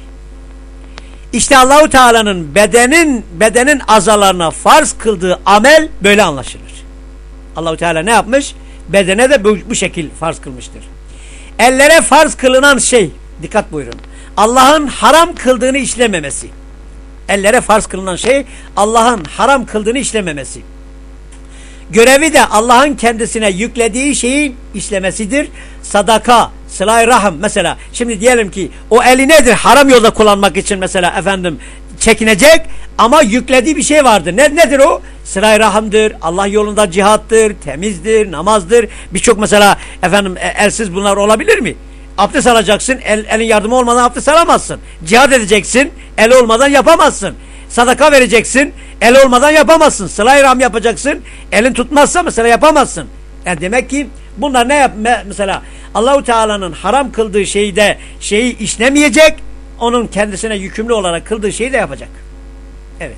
A: İşte Allahu Teala'nın bedenin bedenin azalarına farz kıldığı amel böyle anlaşılır. Allahu Teala ne yapmış? Bedene de bu, şekil farz kılmıştır. Ellere farz kılınan şey, dikkat buyurun. Allah'ın haram kıldığını işlememesi. Ellere farz kılınan şey Allah'ın haram kıldığını işlememesi. Görevi de Allah'ın kendisine yüklediği şeyin işlemesidir. Sadaka, sıla rahim mesela. Şimdi diyelim ki o eli nedir? Haram yolda kullanmak için mesela efendim çekinecek ama yüklediği bir şey vardır. Ne, nedir o? Sıla rahimdir, Allah yolunda cihattır, temizdir, namazdır. Birçok mesela efendim e, elsiz bunlar olabilir mi? Abdest alacaksın, el, elin yardımı olmadan abdest alamazsın. Cihad edeceksin, el olmadan yapamazsın. Sadaka vereceksin, el olmadan yapamazsın. Sıla-i Rahim yapacaksın, elin tutmazsa mesela yapamazsın. Yani demek ki bunlar ne yap mesela Allahu Teala'nın haram kıldığı şeyi de şeyi işlemeyecek, onun kendisine yükümlü olarak kıldığı şeyi de yapacak. Evet.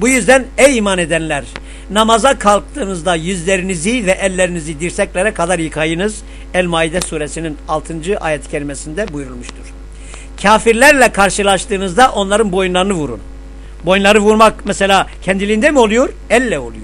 A: Bu yüzden ey iman edenler namaza kalktığınızda yüzlerinizi ve ellerinizi dirseklere kadar yıkayınız. El-Maide suresinin 6. ayet kelimesinde buyurulmuştur. Kafirlerle karşılaştığınızda onların boynlarını vurun. Boynları vurmak mesela kendiliğinde mi oluyor? Elle oluyor.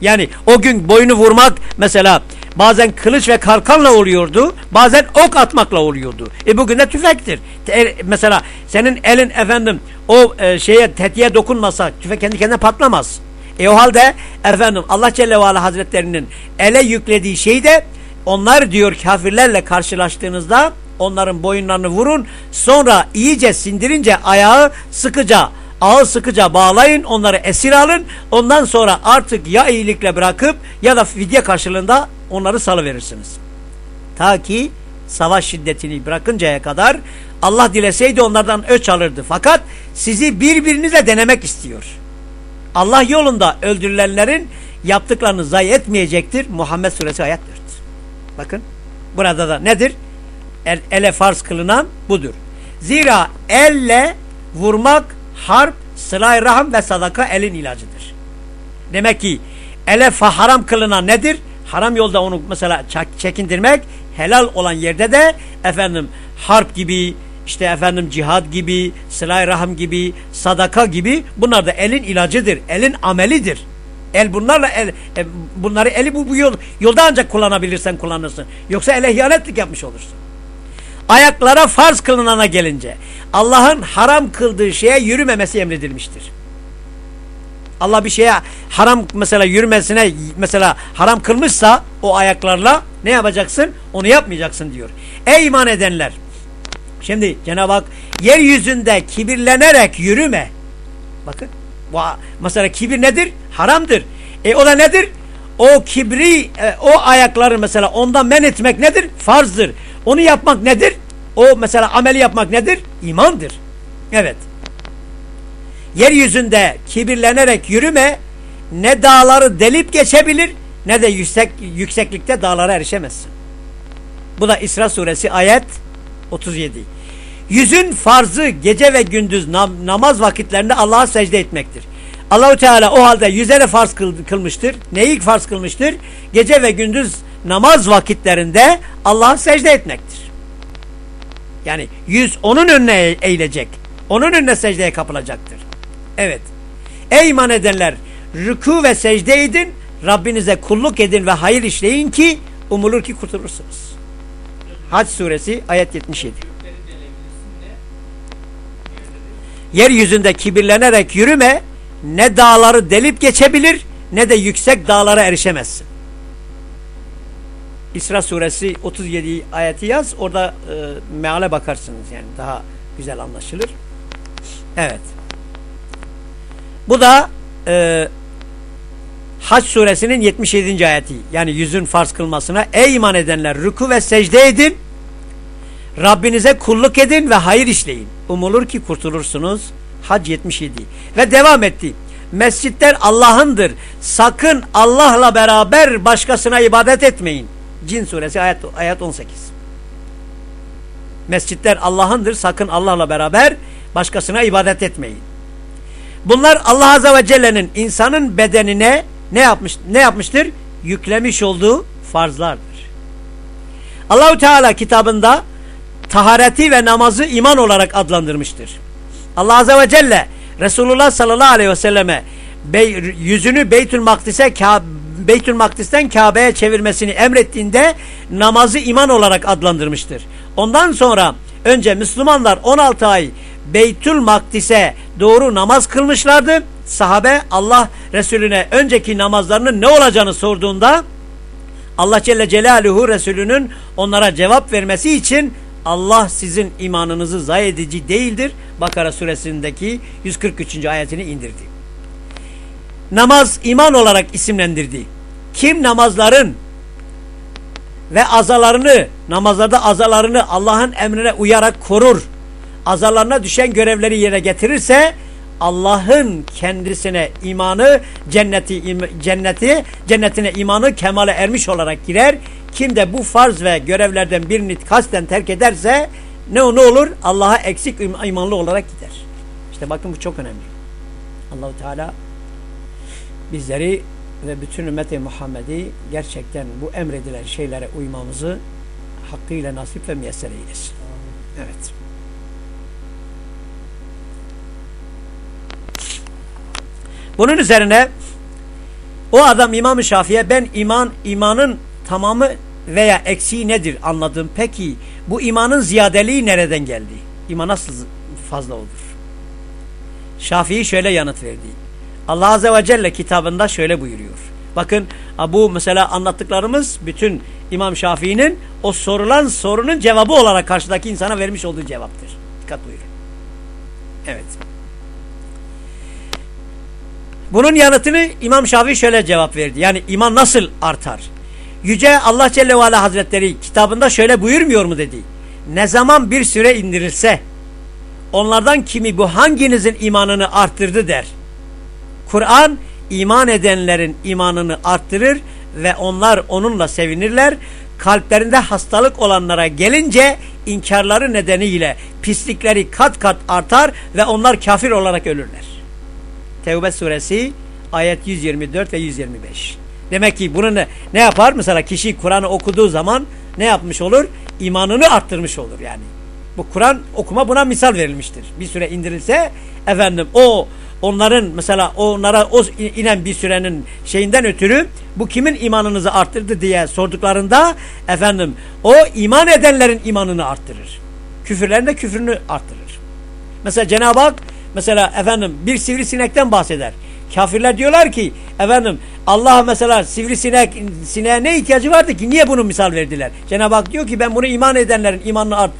A: Yani o gün boynu vurmak mesela bazen kılıç ve kalkanla oluyordu. Bazen ok atmakla oluyordu. E bugün de tüfektir. E, mesela senin elin efendim o e, şeye tetiğe dokunmasa tüfek kendi kendine patlamaz. E o halde efendim Allah Celle ve Ala Hazretlerinin ele yüklediği şey de onlar diyor kafirlerle karşılaştığınızda onların boyunlarını vurun. Sonra iyice sindirince ayağı sıkıca ağı sıkıca bağlayın, onları esir alın. Ondan sonra artık ya iyilikle bırakıp ya da fidye karşılığında onları salıverirsiniz. Ta ki savaş şiddetini bırakıncaya kadar Allah dileseydi onlardan öç alırdı. Fakat sizi birbirinize denemek istiyor. Allah yolunda öldürülenlerin yaptıklarını zayi etmeyecektir. Muhammed suresi ayet 4. Bakın burada da nedir? El, ele farz kılınan budur. Zira elle vurmak harp, sıla rahim ve sadaka elin ilacıdır. Demek ki ele haram kılınan nedir? Haram yolda onu mesela çekindirmek, helal olan yerde de efendim harp gibi, işte efendim cihad gibi, sıla rahim gibi, sadaka gibi bunlar da elin ilacıdır, elin amelidir. El bunlarla el, e, bunları eli bu, bu yol, yolda ancak kullanabilirsen kullanırsın. Yoksa ele hiyanetlik yapmış olursun. Ayaklara farz kılınana gelince Allah'ın haram kıldığı şeye yürümemesi emredilmiştir. Allah bir şeye haram mesela yürümesine mesela haram kılmışsa o ayaklarla ne yapacaksın? Onu yapmayacaksın diyor. Ey iman edenler! Şimdi Cenab-ı Hak yeryüzünde kibirlenerek yürüme. Bakın. Mesela kibir nedir? Haramdır. E o da nedir? O kibri, e, o ayakları mesela ondan men etmek nedir? Farzdır. Onu yapmak nedir? O mesela ameli yapmak nedir? İmandır. Evet. Yeryüzünde kibirlenerek yürüme ne dağları delip geçebilir ne de yüksek, yükseklikte dağlara erişemezsin. Bu da İsra suresi ayet 37. Yüzün farzı gece ve gündüz nam namaz vakitlerinde Allah'a secde etmektir. Allahu Teala o halde yüzlere farz kıl, kılmıştır. Neyi farz kılmıştır? Gece ve gündüz namaz vakitlerinde Allah'a secde etmektir. Yani yüz onun önüne eğilecek. Onun önüne secdeye kapılacaktır. Evet. Ey iman edenler rükû ve secde edin. Rabbinize kulluk edin ve hayır işleyin ki umulur ki kurtulursunuz. Hac suresi ayet 77. Yeryüzünde kibirlenerek yürüme ne dağları delip geçebilir ne de yüksek dağlara erişemezsin. İsra suresi 37 ayeti yaz. Orada e, meale bakarsınız yani daha güzel anlaşılır. Evet. Bu da e, Haç suresinin 77. ayeti. Yani yüzün farz kılmasına ey iman edenler rüku ve secde edin. Rabbinize kulluk edin ve hayır işleyin. Umulur ki kurtulursunuz. Hac 77. Ve devam etti. Mescitler Allah'ındır. Sakın Allah'la beraber başkasına ibadet etmeyin. Cin suresi ayet, ayet 18. Mescitler Allah'ındır. Sakın Allah'la beraber başkasına ibadet etmeyin. Bunlar Allah Azze ve Celle'nin insanın bedenine ne yapmış ne yapmıştır? Yüklemiş olduğu farzlardır. Allahu Teala kitabında tahareti ve namazı iman olarak adlandırmıştır. Allah Azze ve Celle Resulullah sallallahu aleyhi ve selleme yüzünü Beytül Makdis'e Beytül Makdis'ten Kabe'ye çevirmesini emrettiğinde namazı iman olarak adlandırmıştır. Ondan sonra önce Müslümanlar 16 ay Beytül Makdis'e doğru namaz kılmışlardı sahabe Allah Resulüne önceki namazlarının ne olacağını sorduğunda Allah Celle Celaluhu Resulünün onlara cevap vermesi için Allah sizin imanınızı zayi edici değildir. Bakara suresindeki 143. ayetini indirdi. Namaz iman olarak isimlendirdi. Kim namazların ve azalarını, namazlarda azalarını Allah'ın emrine uyarak korur, azalarına düşen görevleri yerine getirirse Allah'ın kendisine imanı, cenneti im, cenneti, cennetine imanı kemale ermiş olarak girer. Kim de bu farz ve görevlerden birini kasten terk ederse ne, ne olur? Allah'a eksik imanlı olarak gider. İşte bakın bu çok önemli. Allahu Teala bizleri ve bütün ümmeti Muhammed'i gerçekten bu emredilen şeylere uymamızı hakkıyla nasip ve müyesser eylesin. Evet. Bunun üzerine o adam İmam-ı ben iman imanın tamamı veya eksiği nedir anladım. Peki bu imanın ziyadeliği nereden geldi? İman nasıl fazla olur? Şafii şöyle yanıt verdi. Allah Azze ve Celle kitabında şöyle buyuruyor. Bakın bu mesela anlattıklarımız bütün İmam Şafii'nin o sorulan sorunun cevabı olarak karşıdaki insana vermiş olduğu cevaptır. Dikkat buyurun. Evet. Bunun yanıtını İmam Şafii şöyle cevap verdi. Yani iman nasıl artar? Yüce Allah Celle ve Ala Hazretleri kitabında şöyle buyurmuyor mu dedi. Ne zaman bir süre indirilse onlardan kimi bu hanginizin imanını arttırdı der. Kur'an iman edenlerin imanını arttırır ve onlar onunla sevinirler. Kalplerinde hastalık olanlara gelince inkarları nedeniyle pislikleri kat kat artar ve onlar kafir olarak ölürler. Tevbe suresi ayet 124 ve 125. Demek ki bunu ne, ne yapar? Mesela kişi Kur'an'ı okuduğu zaman ne yapmış olur? İmanını arttırmış olur yani. Bu Kur'an okuma buna misal verilmiştir. Bir süre indirilse efendim o onların mesela onlara o inen bir sürenin şeyinden ötürü bu kimin imanınızı arttırdı diye sorduklarında efendim o iman edenlerin imanını arttırır. Küfürlerin de küfrünü arttırır. Mesela Cenab-ı Hak mesela efendim bir sivrisinekten bahseder. Kafirler diyorlar ki efendim Allah mesela sivrisinek sineğe ne ihtiyacı vardı ki niye bunu misal verdiler? Cenab-ı Hak diyor ki ben bunu iman edenlerin imanını art,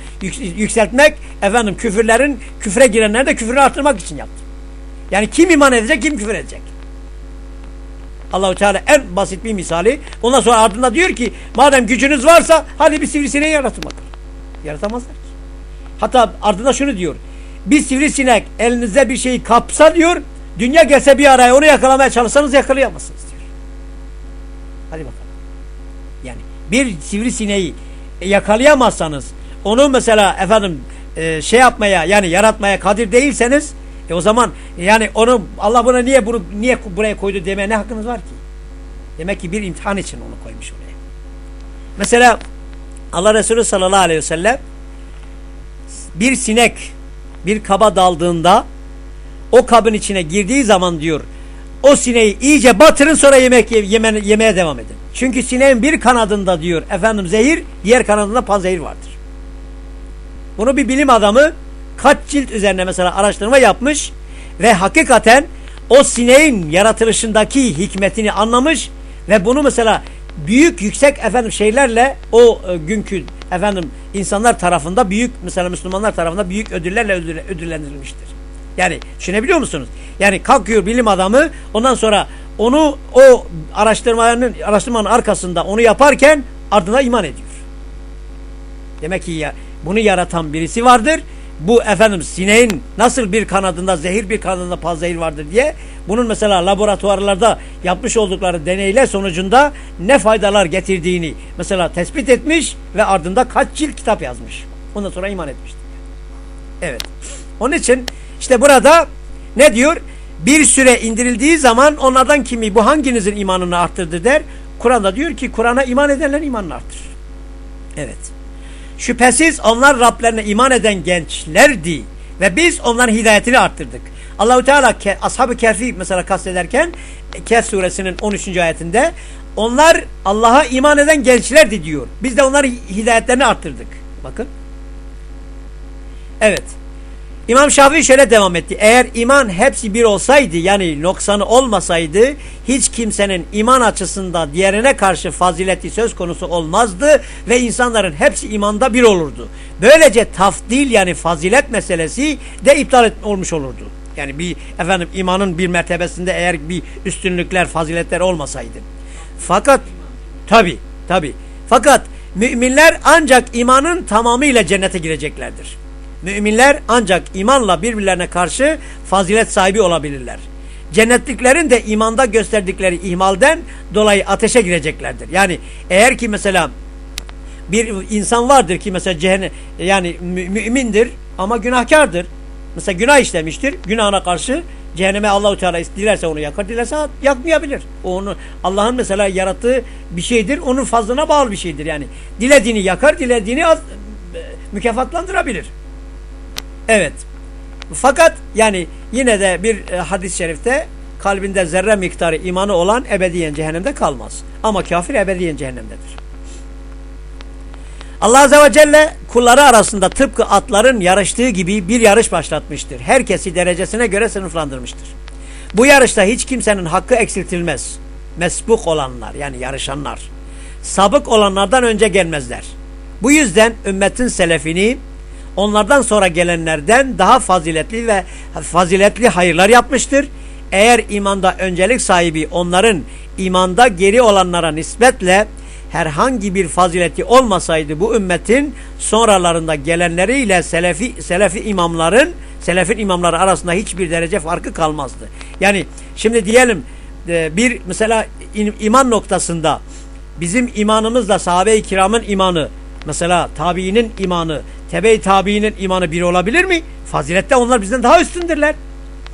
A: yükseltmek efendim küfürlerin küfre girenlerin de küfrünü arttırmak için yaptım. Yani kim iman edecek kim küfür edecek? Allahu Teala en basit bir misali. Ondan sonra ardında diyor ki madem gücünüz varsa hadi bir sivrisineği yaratın bakalım. Yaratamazlar ki. Hatta ardında şunu diyor. Bir sivrisinek elinizde bir şeyi kapsa diyor. Dünya gelse bir araya onu yakalamaya çalışsanız yakalayamazsınız diyor. Hadi bakalım. Yani bir sivrisineği yakalayamazsanız onu mesela efendim e, şey yapmaya yani yaratmaya kadir değilseniz e o zaman yani onu Allah buna niye bunu niye buraya koydu demeye ne hakkınız var ki? Demek ki bir imtihan için onu koymuş oraya. Mesela Allah Resulü sallallahu aleyhi ve sellem bir sinek bir kaba daldığında o kabın içine girdiği zaman diyor o sineği iyice batırın sonra yemek yeme, yemeye devam edin. Çünkü sineğin bir kanadında diyor efendim zehir diğer kanadında panzehir vardır. Bunu bir bilim adamı kaç cilt üzerine mesela araştırma yapmış ve hakikaten o sineğin yaratılışındaki hikmetini anlamış ve bunu mesela büyük yüksek efendim şeylerle o e, günkü efendim insanlar tarafında büyük mesela Müslümanlar tarafında büyük ödüllerle ödül, ödüllendirilmiştir. Yani düşünebiliyor musunuz? Yani kalkıyor bilim adamı ondan sonra onu o araştırmanın araştırmanın arkasında onu yaparken ardına iman ediyor. Demek ki ya bunu yaratan birisi vardır bu efendim sineğin nasıl bir kanadında zehir bir kanadında panzehir vardır diye bunun mesela laboratuvarlarda yapmış oldukları deneyler sonucunda ne faydalar getirdiğini mesela tespit etmiş ve ardında kaç cilt kitap yazmış. Ondan sonra iman etmiştir. Evet. Onun için işte burada ne diyor? Bir süre indirildiği zaman onlardan kimi bu hanginizin imanını arttırdı der. Kur'an'da diyor ki Kur'an'a iman edenlerin imanını arttırır. Evet. Şüphesiz onlar Rablerine iman eden gençlerdi ve biz onların hidayetini arttırdık. Allahu Teala Ashab-ı Kehf'i mesela kastederken Kehf suresinin 13. ayetinde onlar Allah'a iman eden gençlerdi diyor. Biz de onların hidayetlerini arttırdık. Bakın. Evet. İmam Şafii şöyle devam etti. Eğer iman hepsi bir olsaydı yani noksanı olmasaydı hiç kimsenin iman açısında diğerine karşı fazileti söz konusu olmazdı ve insanların hepsi imanda bir olurdu. Böylece tafdil yani fazilet meselesi de iptal olmuş olurdu. Yani bir efendim imanın bir mertebesinde eğer bir üstünlükler, faziletler olmasaydı. Fakat tabi tabi fakat müminler ancak imanın tamamıyla cennete gireceklerdir. Müminler ancak imanla birbirlerine karşı fazilet sahibi olabilirler. Cennetliklerin de imanda gösterdikleri ihmalden dolayı ateşe gireceklerdir. Yani eğer ki mesela bir insan vardır ki mesela cehennem yani mü mümindir ama günahkardır. Mesela günah işlemiştir. Günahına karşı cehenneme Allahu Teala dilerse onu yakar, dilerse yakmayabilir. O onu Allah'ın mesela yarattığı bir şeydir. Onun fazlına bağlı bir şeydir yani. Dilediğini yakar, dilediğini az, mükafatlandırabilir. Evet. Fakat yani yine de bir e, hadis-i şerifte kalbinde zerre miktarı imanı olan ebediyen cehennemde kalmaz. Ama kafir ebediyen cehennemdedir. Allah Azze ve Celle kulları arasında tıpkı atların yarıştığı gibi bir yarış başlatmıştır. Herkesi derecesine göre sınıflandırmıştır. Bu yarışta hiç kimsenin hakkı eksiltilmez. Mesbuk olanlar yani yarışanlar. Sabık olanlardan önce gelmezler. Bu yüzden ümmetin selefini onlardan sonra gelenlerden daha faziletli ve faziletli hayırlar yapmıştır. Eğer imanda öncelik sahibi onların imanda geri olanlara nispetle herhangi bir fazileti olmasaydı bu ümmetin sonralarında gelenleriyle selefi, selefi imamların selefin imamları arasında hiçbir derece farkı kalmazdı. Yani şimdi diyelim e, bir mesela iman noktasında bizim imanımızla sahabe-i kiramın imanı mesela tabiinin imanı tebe-i tabiinin imanı biri olabilir mi? Fazilette onlar bizden daha üstündürler.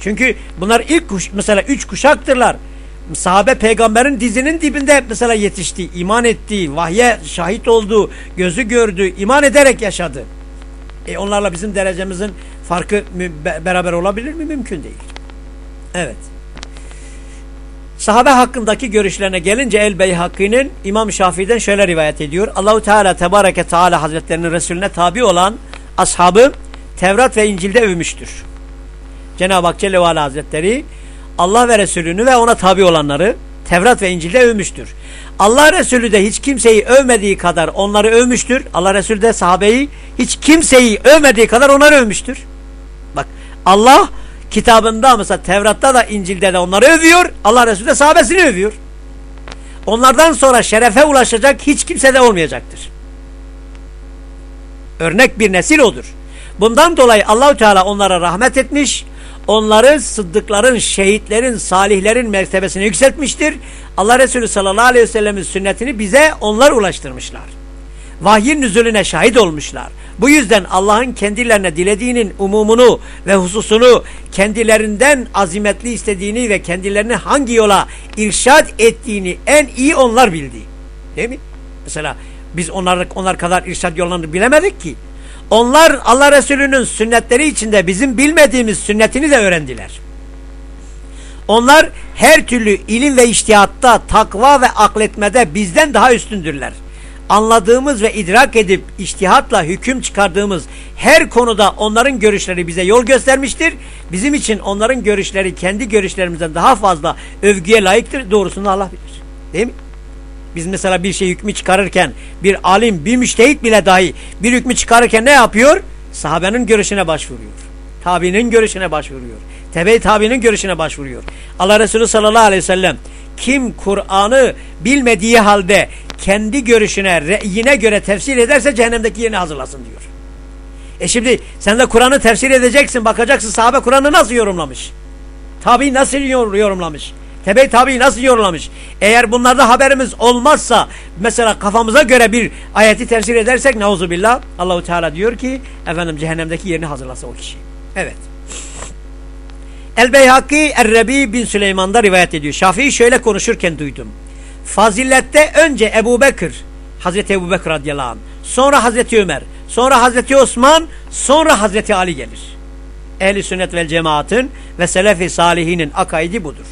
A: Çünkü bunlar ilk kuş, mesela üç kuşaktırlar sahabe peygamberin dizinin dibinde mesela yetişti, iman etti, vahye şahit oldu, gözü gördü, iman ederek yaşadı. E onlarla bizim derecemizin farkı beraber olabilir mi? Mümkün değil. Evet. Sahabe hakkındaki görüşlerine gelince El Beyhaki'nin İmam Şafii'den şöyle rivayet ediyor. Allahu Teala Tebareke Teala Hazretlerinin Resulüne tabi olan ashabı Tevrat ve İncil'de övmüştür. Cenab-ı Hak Celle ve Ala Hazretleri Allah ve Resulünü ve ona tabi olanları Tevrat ve İncil'de övmüştür. Allah Resulü de hiç kimseyi övmediği kadar onları övmüştür. Allah Resulü de sahabeyi hiç kimseyi övmediği kadar onları övmüştür. Bak Allah kitabında mesela Tevrat'ta da İncil'de de onları övüyor. Allah Resulü de sahabesini övüyor. Onlardan sonra şerefe ulaşacak hiç kimse de olmayacaktır. Örnek bir nesil odur. Bundan dolayı Allahü Teala onlara rahmet etmiş onları sıddıkların, şehitlerin, salihlerin mertebesine yükseltmiştir. Allah Resulü sallallahu aleyhi ve sellemin sünnetini bize onlar ulaştırmışlar. Vahyin nüzulüne şahit olmuşlar. Bu yüzden Allah'ın kendilerine dilediğinin umumunu ve hususunu kendilerinden azimetli istediğini ve kendilerini hangi yola irşad ettiğini en iyi onlar bildi. Değil mi? Mesela biz onlar, onlar kadar irşad yollarını bilemedik ki. Onlar Allah Resulü'nün sünnetleri içinde bizim bilmediğimiz sünnetini de öğrendiler. Onlar her türlü ilim ve iştihatta, takva ve akletmede bizden daha üstündürler. Anladığımız ve idrak edip iştihatla hüküm çıkardığımız her konuda onların görüşleri bize yol göstermiştir. Bizim için onların görüşleri kendi görüşlerimizden daha fazla övgüye layıktır. Doğrusunu Allah bilir. Değil mi? Biz mesela bir şey hükmü çıkarırken bir alim, bir müştehit bile dahi bir hükmü çıkarırken ne yapıyor? Sahabenin görüşüne başvuruyor. Tabi'nin görüşüne başvuruyor. Tebe-i tabi'nin görüşüne başvuruyor. Allah Resulü sallallahu aleyhi ve sellem kim Kur'an'ı bilmediği halde kendi görüşüne, reyine göre tefsir ederse cehennemdeki yerini hazırlasın diyor. E şimdi sen de Kur'an'ı tefsir edeceksin, bakacaksın sahabe Kur'an'ı nasıl yorumlamış? Tabi nasıl yorumlamış? Tebe tabi nasıl yorulamış? Eğer bunlarda haberimiz olmazsa mesela kafamıza göre bir ayeti tefsir edersek neuzubillah Allahu Teala diyor ki efendim cehennemdeki yerini hazırlasa o kişi. Evet. El Beyhaki Errebi bin Süleyman'da rivayet ediyor. Şafii şöyle konuşurken duydum. Fazilette önce Ebu Bekir, Hazreti Ebu Bekir radıyallahu anh, sonra Hazreti Ömer, sonra Hazreti Osman, sonra Hazreti Ali gelir. Ehli sünnet vel cemaatın ve selefi salihinin akaidi budur.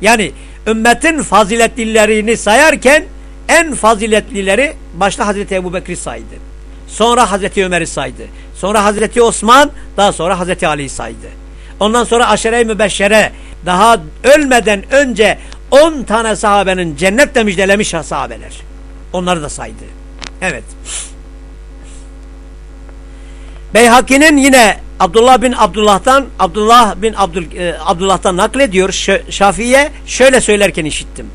A: Yani ümmetin faziletlilerini sayarken en faziletlileri başta Hazreti Ebu Bekir saydı. Sonra Hazreti Ömer'i saydı. Sonra Hazreti Osman, daha sonra Hazreti Ali'yi saydı. Ondan sonra aşere-i mübeşşere daha ölmeden önce 10 tane sahabenin cennetle müjdelemiş sahabeler. Onları da saydı. Evet. Beyhaki'nin yine Abdullah bin Abdullah'tan Abdullah bin Abdül, e, Abdullah'tan naklediyor. Şafii'ye şöyle söylerken işittim.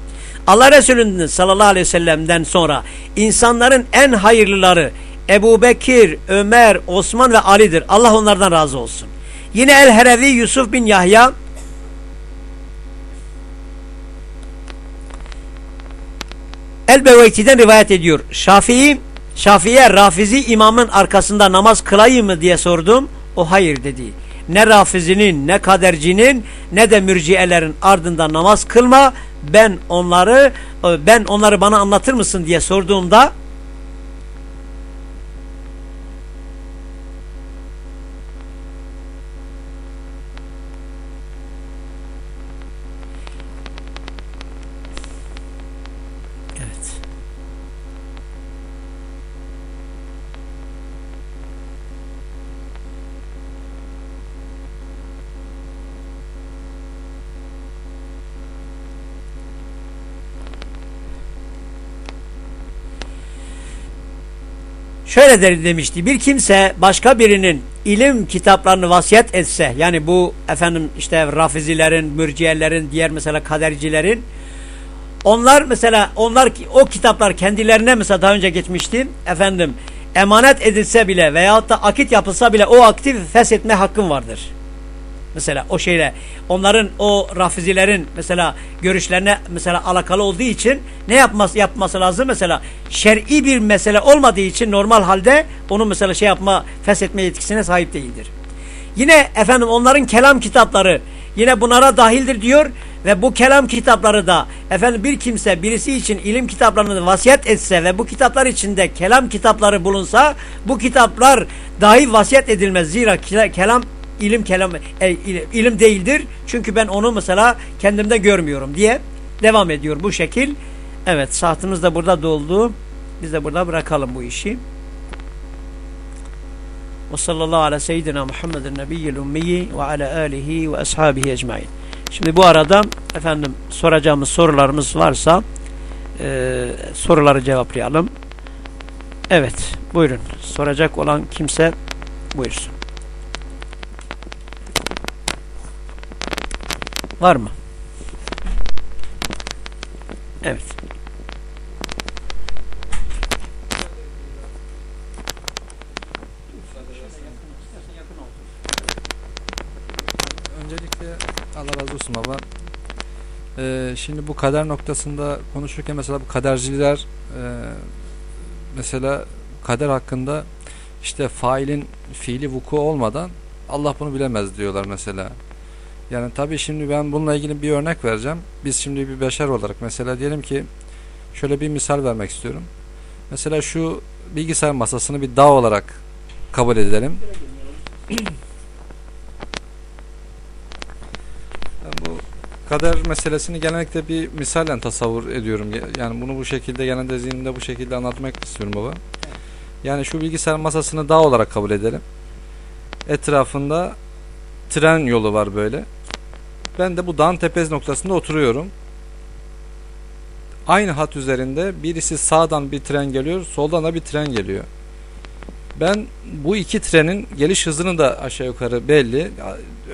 A: Allah Resulü'nün sallallahu aleyhi ve sellem'den sonra insanların en hayırlıları Ebu Bekir, Ömer, Osman ve Ali'dir. Allah onlardan razı olsun. Yine El-Herevi Yusuf bin Yahya El-Beveyti'den rivayet ediyor. Şafii, Şafii'ye Rafizi imamın arkasında namaz kılayım mı diye sordum. O hayır dedi. Ne Rafizinin, ne kadercinin, ne de mürciyelerin ardında namaz kılma. Ben onları, ben onları bana anlatır mısın diye sorduğumda şöyle der demişti. Bir kimse başka birinin ilim kitaplarını vasiyet etse yani bu efendim işte rafizilerin, mürciyelerin, diğer mesela kadercilerin onlar mesela onlar o kitaplar kendilerine mesela daha önce geçmişti efendim emanet edilse bile veyahut da akit yapılsa bile o aktif feshetme hakkın vardır. Mesela o şeyle onların o rafizilerin mesela görüşlerine mesela alakalı olduğu için ne yapması yapması lazım mesela şer'i bir mesele olmadığı için normal halde onu mesela şey yapma feshetme yetkisine sahip değildir. Yine efendim onların kelam kitapları yine bunlara dahildir diyor ve bu kelam kitapları da efendim bir kimse birisi için ilim kitaplarını vasiyet etse ve bu kitaplar içinde kelam kitapları bulunsa bu kitaplar dahi vasiyet edilmez. Zira kelam ilim kelam e, ilim değildir. Çünkü ben onu mesela kendimde görmüyorum diye devam ediyor bu şekil. Evet saatimiz de burada doldu. Biz de burada bırakalım bu işi. Ve sallallahu ala seyyidina Muhammedin nebiyyil ummiyi ve ala alihi ve ashabihi ecmain. Şimdi bu arada efendim soracağımız sorularımız varsa e, soruları cevaplayalım. Evet buyurun soracak olan kimse buyursun. Var mı? Evet.
B: Öncelikle Allah razı olsun baba. Ee, şimdi bu kader noktasında konuşurken mesela bu kaderciler e, mesela kader hakkında işte failin fiili vuku olmadan Allah bunu bilemez diyorlar mesela. Yani tabii şimdi ben bununla ilgili bir örnek vereceğim. Biz şimdi bir beşer olarak mesela diyelim ki şöyle bir misal vermek istiyorum. Mesela şu bilgisayar masasını bir dağ olarak kabul edelim. bu kader meselesini genellikle bir misalen tasavvur ediyorum. Yani bunu bu şekilde genelde zihnimde bu şekilde anlatmak istiyorum baba. Yani şu bilgisayar masasını dağ olarak kabul edelim. Etrafında tren yolu var böyle. Ben de bu dağın tepesi noktasında oturuyorum. Aynı hat üzerinde birisi sağdan bir tren geliyor, soldan da bir tren geliyor. Ben bu iki trenin geliş hızını da aşağı yukarı belli.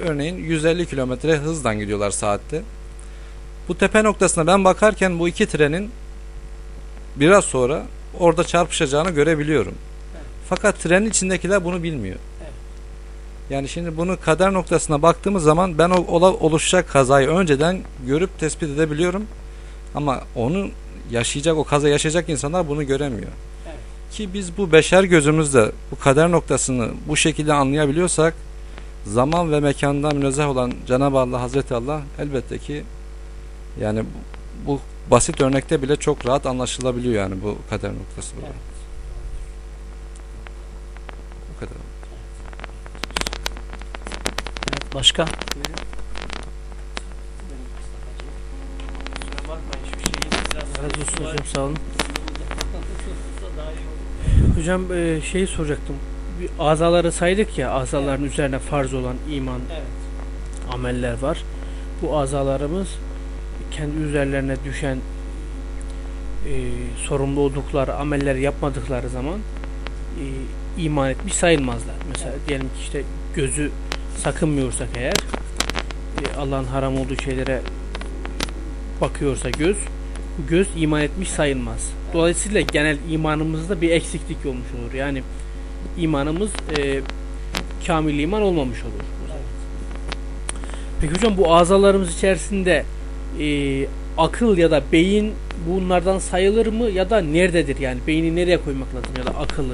B: Örneğin 150 kilometre hızdan gidiyorlar saatte. Bu tepe noktasına ben bakarken bu iki trenin biraz sonra orada çarpışacağını görebiliyorum. Fakat trenin içindekiler bunu bilmiyor. Yani şimdi bunu kader noktasına baktığımız zaman ben o oluşacak kazayı önceden görüp tespit edebiliyorum. Ama onu yaşayacak, o kaza yaşayacak insanlar bunu göremiyor. Evet. Ki biz bu beşer gözümüzle bu kader noktasını bu şekilde anlayabiliyorsak zaman ve mekandan münezzeh olan Cenab-ı Allah, Hazreti Allah elbette ki yani bu, bu basit örnekte bile çok rahat anlaşılabiliyor yani bu kader noktası. Evet.
A: Bu kadar. Başka? Razı olsun hocam sağ olun.
C: Hocam e, şeyi soracaktım. Bir azaları saydık ya, azaların üzerine farz olan iman
A: Evet.
C: ameller var. Bu azalarımız kendi üzerlerine düşen e, sorumlu oldukları amelleri yapmadıkları zaman e, iman etmiş sayılmazlar. Mesela diyelim ki işte gözü sakınmıyorsak eğer e, Allah'ın haram olduğu şeylere bakıyorsa göz göz iman etmiş sayılmaz. Dolayısıyla genel imanımızda bir eksiklik olmuş olur. Yani imanımız e, kamil iman olmamış olur. Peki hocam bu azalarımız içerisinde e, akıl ya da beyin bunlardan sayılır mı ya da nerededir yani beyni nereye koymak lazım ya da akıllı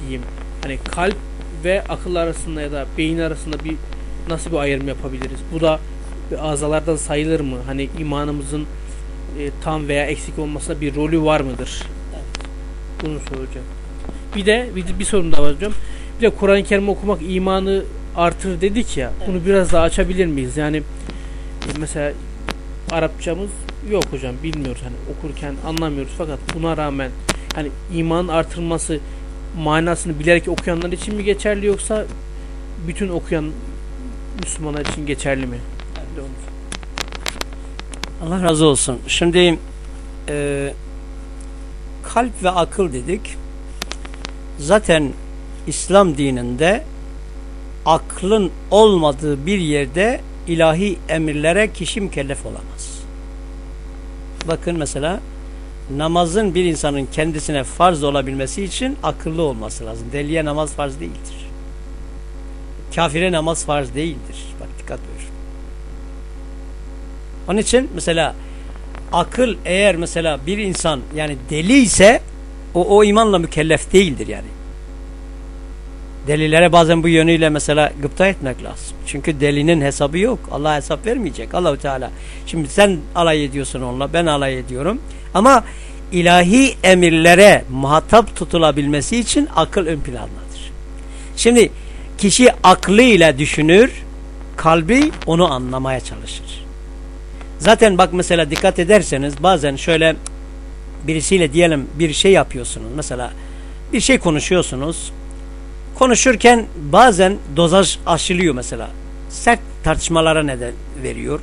C: diyeyim. Hani kalp ve akıl arasında ya da beyin arasında bir nasıl bir ayrım yapabiliriz? Bu da azalardan sayılır mı? Hani imanımızın e, tam veya eksik olmasında bir rolü var mıdır? Bunu soracağım. Bir de bir, bir sorum daha var hocam. Bir de Kur'an-ı Kerim okumak imanı artır dedik ya. Bunu biraz daha açabilir miyiz? Yani e, mesela Arapçamız yok hocam bilmiyoruz hani okurken anlamıyoruz fakat buna rağmen hani iman artırılması manasını bilerek okuyanlar için mi geçerli yoksa bütün okuyan Müslümanlar için geçerli mi?
A: Allah razı olsun. Şimdi e, kalp ve akıl dedik. Zaten İslam dininde aklın olmadığı bir yerde ilahi emirlere kişi mükellef olamaz. Bakın mesela namazın bir insanın kendisine farz olabilmesi için akıllı olması lazım. Deliye namaz farz değildir. Kafire namaz farz değildir. Bak dikkat buyur. Onun için mesela akıl eğer mesela bir insan yani deli ise o, o imanla mükellef değildir yani. Delilere bazen bu yönüyle mesela gıpta etmek lazım. Çünkü delinin hesabı yok. Allah hesap vermeyecek. Allahu Teala. Şimdi sen alay ediyorsun onunla, ben alay ediyorum. Ama ilahi emirlere muhatap tutulabilmesi için akıl ön plandadır. Şimdi kişi aklıyla düşünür, kalbi onu anlamaya çalışır. Zaten bak mesela dikkat ederseniz bazen şöyle birisiyle diyelim bir şey yapıyorsunuz. Mesela bir şey konuşuyorsunuz. Konuşurken bazen dozaj aşılıyor mesela. Sert tartışmalara neden veriyor.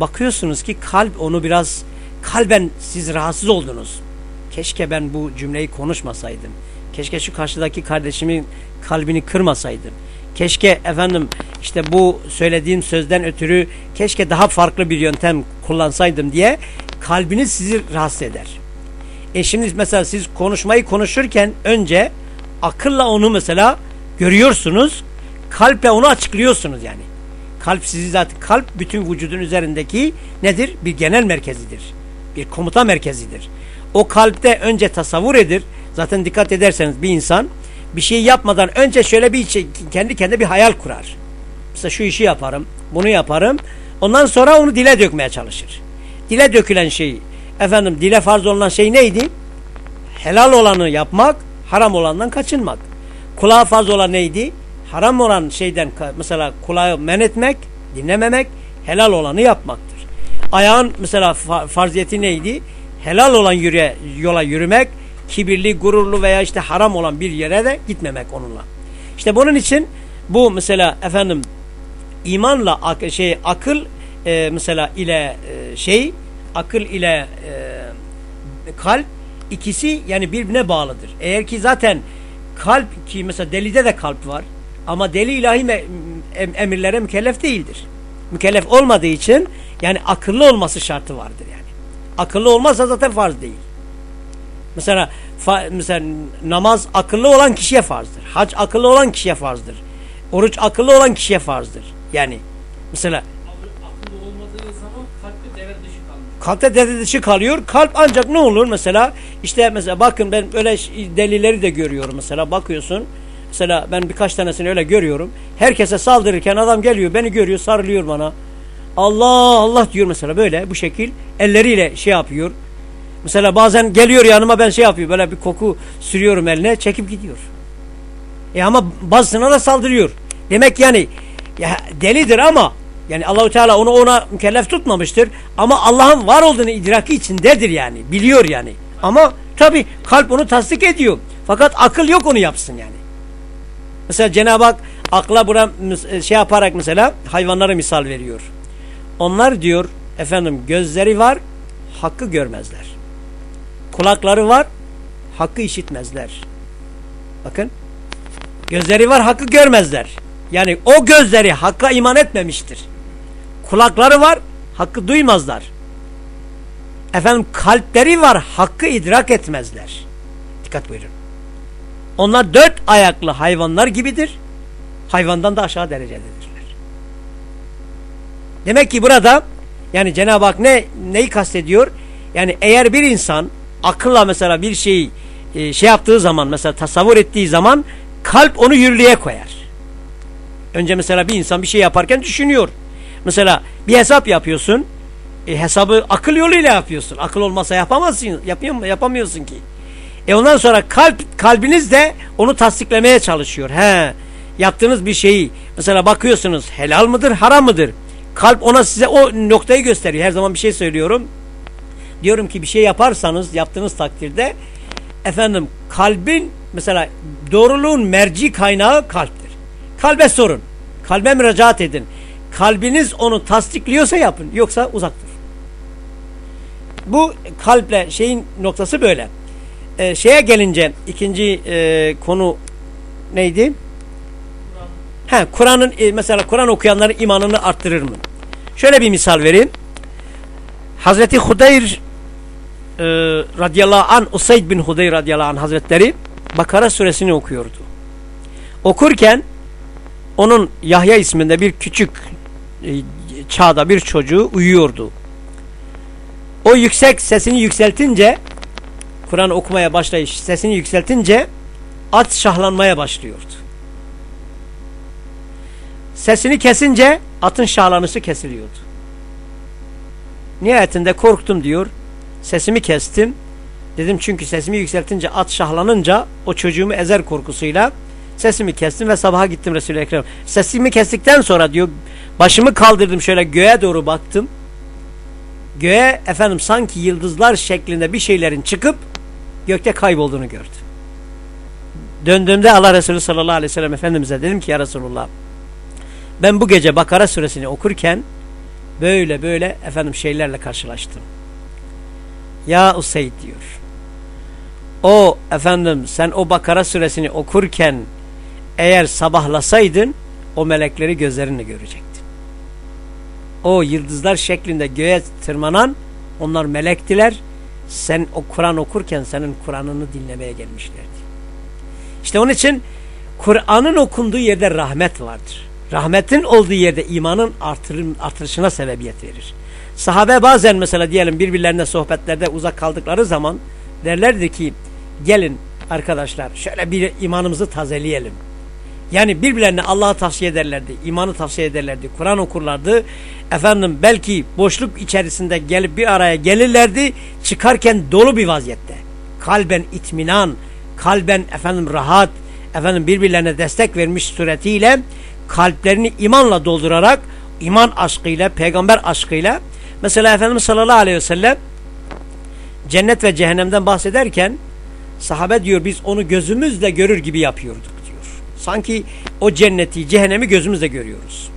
A: Bakıyorsunuz ki kalp onu biraz kalben siz rahatsız oldunuz. Keşke ben bu cümleyi konuşmasaydım. Keşke şu karşıdaki kardeşimin kalbini kırmasaydım. Keşke efendim işte bu söylediğim sözden ötürü keşke daha farklı bir yöntem kullansaydım diye kalbiniz sizi rahatsız eder. E şimdi mesela siz konuşmayı konuşurken önce akılla onu mesela görüyorsunuz. Kalple onu açıklıyorsunuz yani. Kalp sizi zaten kalp bütün vücudun üzerindeki nedir? Bir genel merkezidir. Bir komuta merkezidir. O kalpte önce tasavvur edir. Zaten dikkat ederseniz bir insan bir şey yapmadan önce şöyle bir şey, kendi kendine bir hayal kurar. Mesela şu işi yaparım, bunu yaparım. Ondan sonra onu dile dökmeye çalışır. Dile dökülen şey, efendim dile farz olunan şey neydi? Helal olanı yapmak, haram olandan kaçınmak. Kulağa farz olan neydi? Haram olan şeyden mesela kulağı men etmek, dinlememek, helal olanı yapmaktır. Ayağın mesela farziyeti neydi? Helal olan yürüye, yola yürümek, kibirli, gururlu veya işte haram olan bir yere de gitmemek onunla. İşte bunun için bu mesela efendim imanla ak şey akıl e, mesela ile e, şey akıl ile e, kalp ikisi yani birbirine bağlıdır. Eğer ki zaten kalp ki mesela delide de kalp var ama deli ilahi em emirlere mükellef değildir. Mükellef olmadığı için yani akıllı olması şartı vardır yani. Akıllı olmazsa zaten farz değil. Mesela fa, mesela namaz akıllı olan kişiye farzdır. Hac akıllı olan kişiye farzdır. Oruç akıllı olan kişiye farzdır. Yani mesela
C: kalpte devre dışı kalıyor.
A: Kalp ancak ne olur mesela işte mesela bakın ben öyle delileri de görüyorum mesela bakıyorsun. Mesela ben birkaç tanesini öyle görüyorum. Herkese saldırırken adam geliyor beni görüyor sarılıyor bana. Allah Allah diyor mesela böyle bu şekil elleriyle şey yapıyor. Mesela bazen geliyor yanıma ben şey yapıyor böyle bir koku sürüyorum eline çekip gidiyor. E ama bazısına da saldırıyor. Demek yani ya delidir ama yani Allahu Teala onu ona mükellef tutmamıştır ama Allah'ın var olduğunu idraki içindedir yani. Biliyor yani. Ama tabi kalp onu tasdik ediyor. Fakat akıl yok onu yapsın yani. Mesela Cenab-ı Hak akla bura şey yaparak mesela hayvanlara misal veriyor. Onlar diyor efendim gözleri var hakkı görmezler. Kulakları var hakkı işitmezler. Bakın gözleri var hakkı görmezler. Yani o gözleri hakka iman etmemiştir. Kulakları var hakkı duymazlar. Efendim kalpleri var hakkı idrak etmezler. Dikkat buyurun. Onlar dört ayaklı hayvanlar gibidir. Hayvandan da aşağı derecededirler. Demek ki burada yani Cenab-ı Hak ne, neyi kastediyor? Yani eğer bir insan akılla mesela bir şeyi e, şey yaptığı zaman mesela tasavvur ettiği zaman kalp onu yürürlüğe koyar. Önce mesela bir insan bir şey yaparken düşünüyor. Mesela bir hesap yapıyorsun. E, hesabı akıl yoluyla yapıyorsun. Akıl olmasa yapamazsın. Yapıyor, yapamıyorsun ki. E ondan sonra kalp kalbiniz de onu tasdiklemeye çalışıyor. He. Yaptığınız bir şeyi mesela bakıyorsunuz helal mıdır, haram mıdır? Kalp ona size o noktayı gösteriyor. Her zaman bir şey söylüyorum. Diyorum ki bir şey yaparsanız yaptığınız takdirde efendim kalbin mesela doğruluğun merci kaynağı kalptir. Kalbe sorun. Kalbe müracaat edin. Kalbiniz onu tasdikliyorsa yapın. Yoksa uzak dur. Bu kalple şeyin noktası böyle. Ee, şeye gelince ikinci e, konu neydi? He, Kur'an'ın e, mesela Kur'an okuyanların imanını arttırır mı? Şöyle bir misal vereyim. Hazreti Hudeyr e, radıyallahu an Usayd bin Hudeyr radıyallahu an hazretleri Bakara suresini okuyordu. Okurken onun Yahya isminde bir küçük e, çağda bir çocuğu uyuyordu. O yüksek sesini yükseltince Kur'an okumaya başlayış sesini yükseltince at şahlanmaya başlıyordu. Sesini kesince atın şahlanışı kesiliyordu. Nihayetinde korktum diyor. Sesimi kestim. Dedim çünkü sesimi yükseltince at şahlanınca o çocuğumu ezer korkusuyla sesimi kestim ve sabaha gittim Resul-i Ekrem. Sesimi kestikten sonra diyor başımı kaldırdım şöyle göğe doğru baktım. Göğe efendim sanki yıldızlar şeklinde bir şeylerin çıkıp gökte kaybolduğunu gördüm. Döndüğümde Allah Resulü sallallahu aleyhi ve sellem Efendimiz'e dedim ki ya Resulullah ben bu gece Bakara suresini okurken böyle böyle efendim şeylerle karşılaştım. Ya Useyd diyor. O efendim sen o Bakara suresini okurken eğer sabahlasaydın o melekleri gözlerinle görecektin. O yıldızlar şeklinde göğe tırmanan onlar melektiler. Sen o Kur'an okurken senin Kur'an'ını dinlemeye gelmişlerdi. İşte onun için Kur'an'ın okunduğu yerde rahmet vardır. Rahmetin olduğu yerde imanın artırım, artırışına sebebiyet verir. Sahabe bazen mesela diyelim birbirlerine sohbetlerde uzak kaldıkları zaman derlerdi ki gelin arkadaşlar şöyle bir imanımızı tazeleyelim. Yani birbirlerine Allah'ı tavsiye ederlerdi, imanı tavsiye ederlerdi, Kur'an okurlardı. Efendim belki boşluk içerisinde gelip bir araya gelirlerdi, çıkarken dolu bir vaziyette. Kalben itminan, kalben efendim rahat, efendim birbirlerine destek vermiş suretiyle kalplerini imanla doldurarak, iman aşkıyla, peygamber aşkıyla Mesela Efendimiz sallallahu aleyhi ve sellem cennet ve cehennemden bahsederken sahabe diyor biz onu gözümüzle görür gibi yapıyorduk diyor. Sanki o cenneti, cehennemi gözümüzle görüyoruz.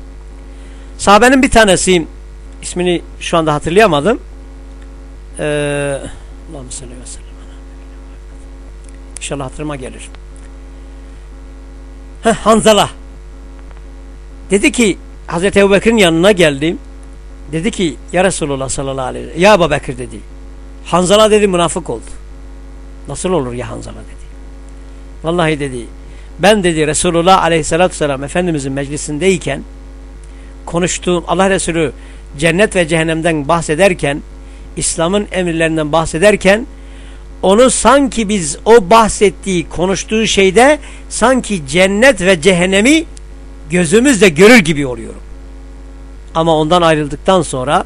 A: Sahabenin bir tanesi ismini şu anda hatırlayamadım. Ee, Allah'ım sallallahu aleyhi ve sellem. İnşallah hatırıma gelir. Hanzala. Dedi ki Hazreti Ebu Bekir'in yanına geldim. Dedi ki ya Resulullah sallallahu aleyhi ve sellem ya Ebu Bekir dedi. Hanzala dedi münafık oldu. Nasıl olur ya Hanzala dedi. Vallahi dedi ben dedi Resulullah aleyhissalatü vesselam Efendimizin meclisindeyken konuştuğum Allah Resulü cennet ve cehennemden bahsederken İslam'ın emirlerinden bahsederken onu sanki biz o bahsettiği konuştuğu şeyde sanki cennet ve cehennemi gözümüzle görür gibi oluyorum. Ama ondan ayrıldıktan sonra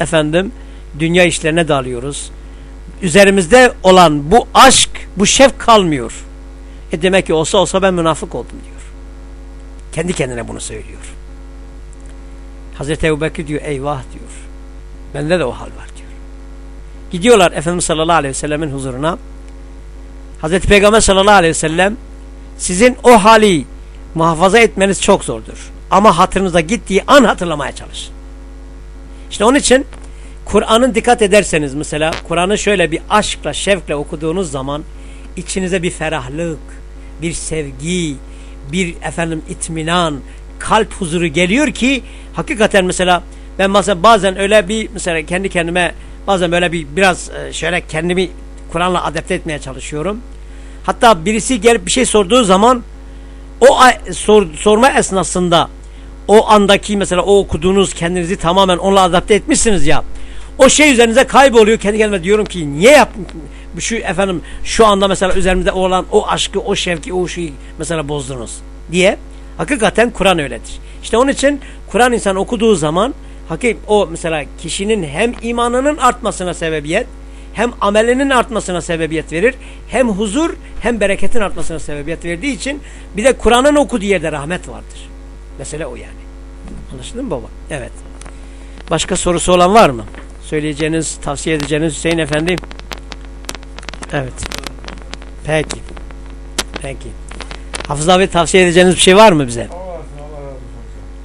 A: efendim dünya işlerine dalıyoruz. Üzerimizde olan bu aşk, bu şef kalmıyor. E demek ki olsa olsa ben münafık oldum diyor. Kendi kendine bunu söylüyor. Hazreti Ebu Bekir diyor eyvah diyor. Bende de o hal var diyor. Gidiyorlar Efendimiz sallallahu aleyhi ve sellemin huzuruna. Hazreti Peygamber sallallahu aleyhi ve sellem sizin o hali muhafaza etmeniz çok zordur. Ama hatırınıza gittiği an hatırlamaya çalışın. İşte onun için Kur'an'ın dikkat ederseniz mesela Kur'an'ı şöyle bir aşkla, şevkle okuduğunuz zaman içinize bir ferahlık, bir sevgi, bir efendim itminan, kalp huzuru geliyor ki hakikaten mesela ben mesela bazen öyle bir mesela kendi kendime bazen böyle bir biraz e, şöyle kendimi Kur'an'la adapte etmeye çalışıyorum. Hatta birisi gelip bir şey sorduğu zaman o sor, sorma esnasında o andaki mesela o okuduğunuz kendinizi tamamen onunla adapte etmişsiniz ya. O şey üzerinize kayboluyor. Kendi kendime diyorum ki niye yaptım? Şu efendim şu anda mesela üzerimizde olan o aşkı, o şevki, o şeyi mesela bozdunuz diye. Hakikaten Kur'an öyledir. İşte onun için Kur'an insan okuduğu zaman hakik o mesela kişinin hem imanının artmasına sebebiyet hem amelinin artmasına sebebiyet verir. Hem huzur hem bereketin artmasına sebebiyet verdiği için bir de Kur'an'ın okuduğu yerde rahmet vardır. Mesele o yani. Anlaşıldı mı baba? Evet. Başka sorusu olan var mı? Söyleyeceğiniz, tavsiye edeceğiniz Hüseyin Efendi? Evet. Peki. Peki. Hafız abi tavsiye edeceğiniz bir şey var mı bize?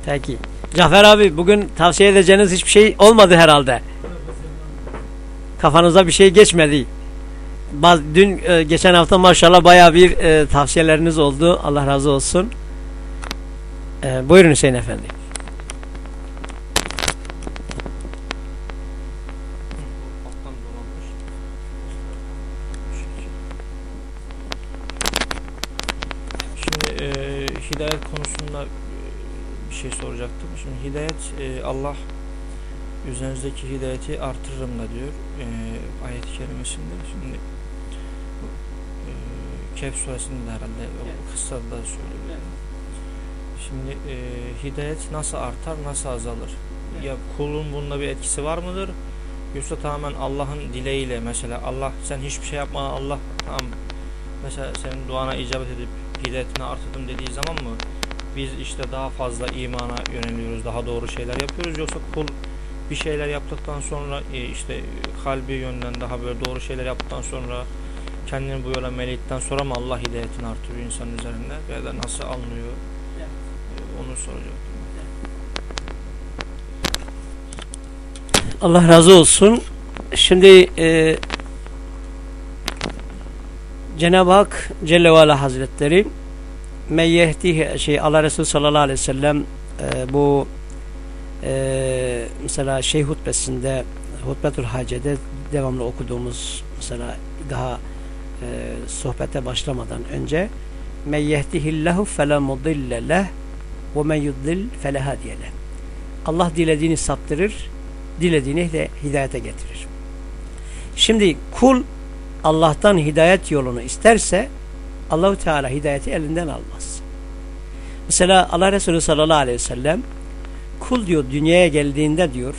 A: Peki. Cafer abi bugün tavsiye edeceğiniz hiçbir şey olmadı herhalde. Kafanıza bir şey geçmedi. Dün e, geçen hafta maşallah baya bir e, tavsiyeleriniz oldu. Allah razı olsun. E, buyurun Hüseyin Efendi.
D: Şimdi hidayet konusunda bir şey soracaktım. Şimdi hidayet Allah üzerinizdeki hidayeti artırırım da diyor e, ayet-i kerimesinde. Şimdi e, Kehf suresinde de herhalde o kıssada da söylüyor. Şimdi e, hidayet nasıl artar, nasıl azalır? Ya kulun bunda bir etkisi var mıdır? Yoksa tamamen Allah'ın dileğiyle mesela Allah sen hiçbir şey yapma Allah tamam mesela senin duana icabet edip hidayetini artırdım dediği zaman mı biz işte daha fazla imana yöneliyoruz, daha doğru şeyler yapıyoruz yoksa kul bir şeyler yaptıktan sonra e, işte kalbi yönden daha böyle doğru şeyler yaptıktan sonra kendini bu yola melekten sonra mı Allah hidayetini artırıyor insan üzerinde ya da nasıl anlıyor e, onu soracaktım.
A: Allah razı olsun. Şimdi e, Cenab-ı Hak Celle ve Ala Hazretleri meyyehdihi şey Allah Resulü sallallahu aleyhi ve sellem e, bu e, mesela şey hutbesinde hutbetul hacede devamlı okuduğumuz mesela daha e, sohbete başlamadan önce men yehdihillahu fela mudille leh ve men yudlil fela Allah dilediğini saptırır dilediğini de hidayete getirir. Şimdi kul Allah'tan hidayet yolunu isterse Allahu Teala hidayeti elinden almaz. Mesela Allah Resulü sallallahu aleyhi ve sellem kul diyor dünyaya geldiğinde diyor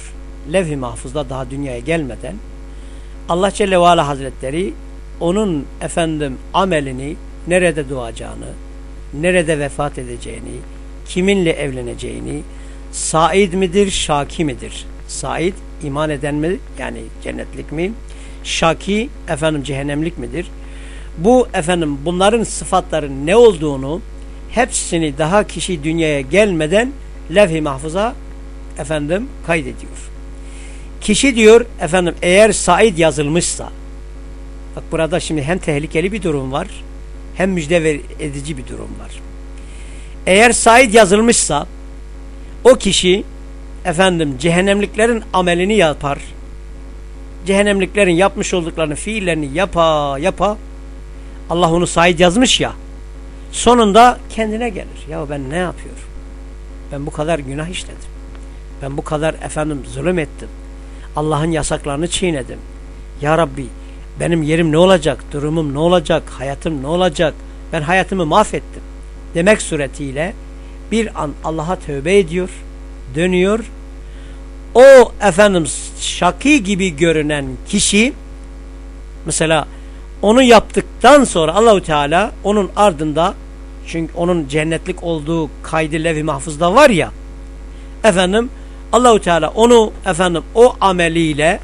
A: levh-i mahfuzda daha dünyaya gelmeden Allah Celle ve Ala Hazretleri onun efendim amelini nerede doğacağını, nerede vefat edeceğini, kiminle evleneceğini, said midir, şaki midir? Said iman eden mi? Yani cennetlik mi? Şaki efendim cehennemlik midir? Bu efendim bunların sıfatların ne olduğunu hepsini daha kişi dünyaya gelmeden levh-i mahfuza efendim kaydediyor. Kişi diyor efendim eğer Said yazılmışsa bak burada şimdi hem tehlikeli bir durum var hem müjde edici bir durum var. Eğer Said yazılmışsa o kişi efendim cehennemliklerin amelini yapar. Cehennemliklerin yapmış olduklarını fiillerini yapa yapa Allah onu Said yazmış ya sonunda kendine gelir. Ya ben ne yapıyorum? Ben bu kadar günah işledim. Ben bu kadar efendim zulüm ettim. Allah'ın yasaklarını çiğnedim. Ya Rabbi benim yerim ne olacak? Durumum ne olacak? Hayatım ne olacak? Ben hayatımı mahvettim. Demek suretiyle bir an Allah'a tövbe ediyor, dönüyor. O efendim şaki gibi görünen kişi mesela onu yaptıktan sonra Allahu Teala onun ardında çünkü onun cennetlik olduğu kaydı levi mahfuzda var ya efendim Allahu Teala onu efendim o ameliyle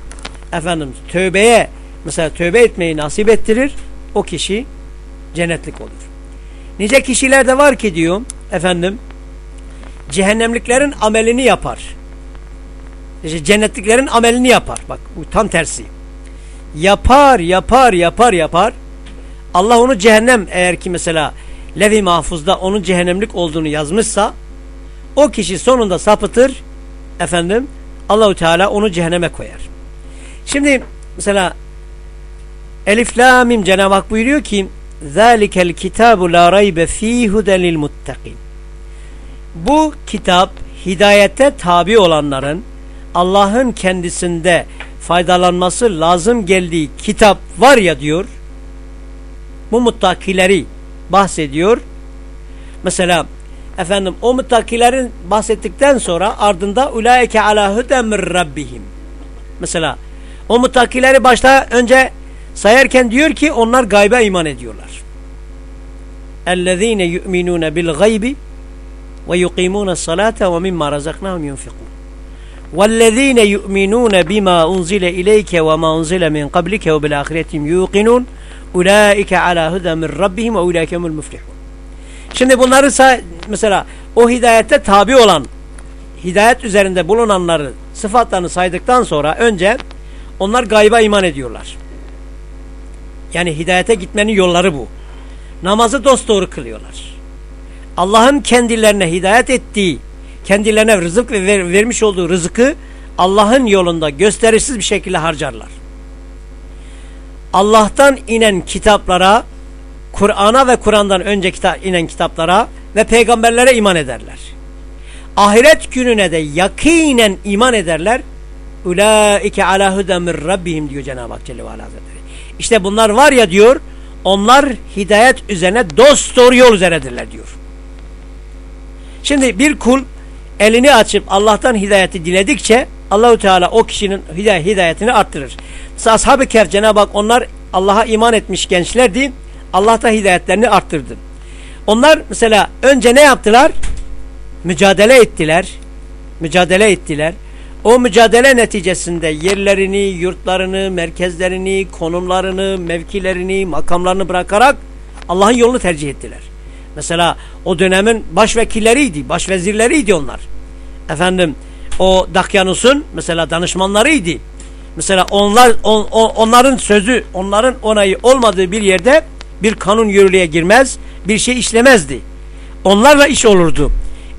A: efendim tövbeye mesela tövbe etmeyi nasip ettirir. O kişi cennetlik olur. Nice kişiler de var ki diyor efendim cehennemliklerin amelini yapar. İşte cennetliklerin amelini yapar. Bak bu tam tersi. Yapar, yapar, yapar, yapar. Allah onu cehennem eğer ki mesela Levi Mahfuz'da onun cehennemlik olduğunu yazmışsa o kişi sonunda sapıtır efendim Allahu Teala onu cehenneme koyar. Şimdi mesela Elif la mim Cenab-ı Hak buyuruyor ki Zalikel kitabu la raybe fihi huden lil muttaqin. Bu kitap hidayete tabi olanların Allah'ın kendisinde faydalanması lazım geldiği kitap var ya diyor. Bu muttakileri bahsediyor. Mesela efendim o muttakilerin bahsettikten sonra ardında ulaike ala huden rabbihim. Mesela o muttakileri başta önce sayarken diyor ki onlar gaybe iman ediyorlar. Ellezine yu'minun bil gaybi ve yuqimun salate ve mimma razaknahum yunfikun. وَالَّذ۪ينَ يُؤْمِنُونَ بِمَا اُنْزِلَ اِلَيْكَ وَمَا اُنْزِلَ مِنْ قَبْلِكَ وَبِالْآخِرَةِ يُوقِنُونَ Ulaike ala huda min rabbihim ve ulaike humul muflihun. Şimdi bunları mesela o hidayette tabi olan hidayet üzerinde bulunanları sıfatlarını saydıktan sonra önce onlar gayba iman ediyorlar. Yani hidayete gitmenin yolları bu. Namazı dosdoğru kılıyorlar. Allah'ın kendilerine hidayet ettiği, kendilerine rızık ve ver, vermiş olduğu rızkı Allah'ın yolunda gösterişsiz bir şekilde harcarlar. Allah'tan inen kitaplara, Kur'an'a ve Kur'an'dan önce kitap, inen kitaplara ve peygamberlere iman ederler. Ahiret gününe de yakinen iman ederler. Ulaike ala huden min rabbihim diyor Cenab-ı Hak Celle ve Hazretleri. İşte bunlar var ya diyor, onlar hidayet üzerine dost doğru yol üzeredirler diyor. Şimdi bir kul elini açıp Allah'tan hidayeti diledikçe Allahu Teala o kişinin hidayetini arttırır. Mesela Ashab-ı Kehf Cenab-ı Hak onlar Allah'a iman etmiş gençlerdi. Allah da hidayetlerini arttırdı. Onlar mesela önce ne yaptılar? Mücadele ettiler. Mücadele ettiler. O mücadele neticesinde yerlerini, yurtlarını, merkezlerini, konumlarını, mevkilerini, makamlarını bırakarak Allah'ın yolunu tercih ettiler. Mesela o dönemin başvekilleriydi, başvezirleriydi onlar. Efendim o Dakyanus'un mesela danışmanlarıydı. Mesela onlar on, on, onların sözü, onların onayı olmadığı bir yerde bir kanun yürürlüğe girmez, bir şey işlemezdi. Onlarla iş olurdu.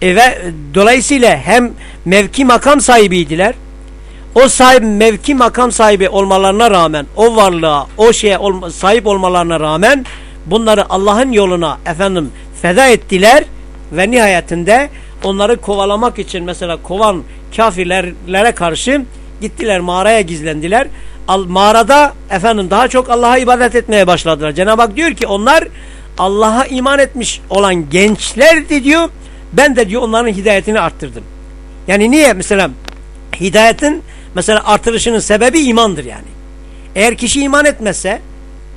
A: E ve dolayısıyla hem mevki makam sahibiydiler. O sahip mevki makam sahibi olmalarına rağmen o varlığa, o şeye ol, sahip olmalarına rağmen bunları Allah'ın yoluna efendim feda ettiler ve nihayetinde onları kovalamak için mesela kovan kafirlere karşı gittiler mağaraya gizlendiler. Mağarada efendim daha çok Allah'a ibadet etmeye başladılar. Cenab-ı Hak diyor ki onlar Allah'a iman etmiş olan gençlerdi diyor. Ben de diyor onların hidayetini arttırdım. Yani niye mesela hidayetin mesela artırışının sebebi imandır yani. Eğer kişi iman etmezse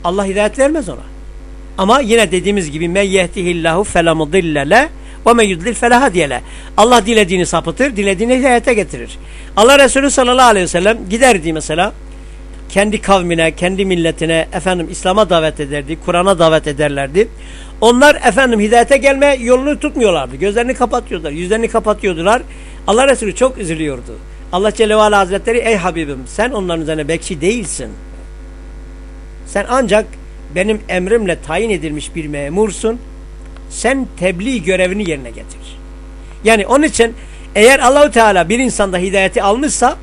A: Allah hidayet vermez ona. Ama yine dediğimiz gibi men yehdihillahu fela men yudlil fela hadiyele. Allah dilediğini sapıtır, dilediğini hidayete getirir. Allah Resulü sallallahu aleyhi ve sellem giderdi mesela kendi kavmine, kendi milletine efendim İslam'a davet ederdi, Kur'an'a davet ederlerdi. Onlar efendim hidayete gelme yolunu tutmuyorlardı. Gözlerini kapatıyorlar, yüzlerini kapatıyordular. Allah Resulü çok üzülüyordu. Allah Celle ve Hazretleri ey Habibim sen onların üzerine bekçi değilsin. Sen ancak benim emrimle tayin edilmiş bir memursun. Sen tebliğ görevini yerine getir. Yani onun için eğer Allahu Teala bir insanda hidayeti almışsa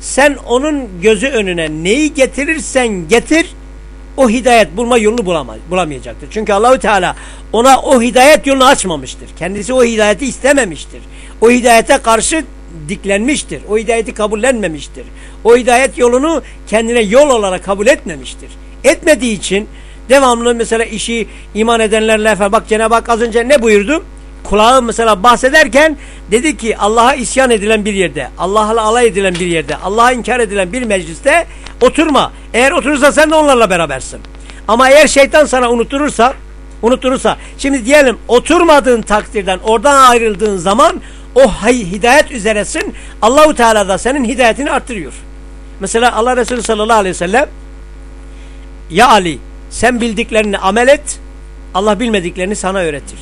A: sen onun gözü önüne neyi getirirsen getir o hidayet bulma yolunu bulamayacaktır. Çünkü Allahu Teala ona o hidayet yolunu açmamıştır. Kendisi o hidayeti istememiştir. O hidayete karşı diklenmiştir. O hidayeti kabullenmemiştir. O hidayet yolunu kendine yol olarak kabul etmemiştir. Etmediği için devamlı mesela işi iman edenlerle efendim bak Cenab-ı Hak az önce ne buyurdu? Kulağı mesela bahsederken dedi ki Allah'a isyan edilen bir yerde, Allah'la alay edilen bir yerde, Allah'a inkar edilen bir mecliste oturma. Eğer oturursa sen de onlarla berabersin. Ama eğer şeytan sana unutturursa, unutturursa, şimdi diyelim oturmadığın takdirden oradan ayrıldığın zaman o hidayet üzeresin. Allahu Teala da senin hidayetini arttırıyor. Mesela Allah Resulü sallallahu aleyhi ve sellem ya Ali sen bildiklerini amel et Allah bilmediklerini sana öğretir.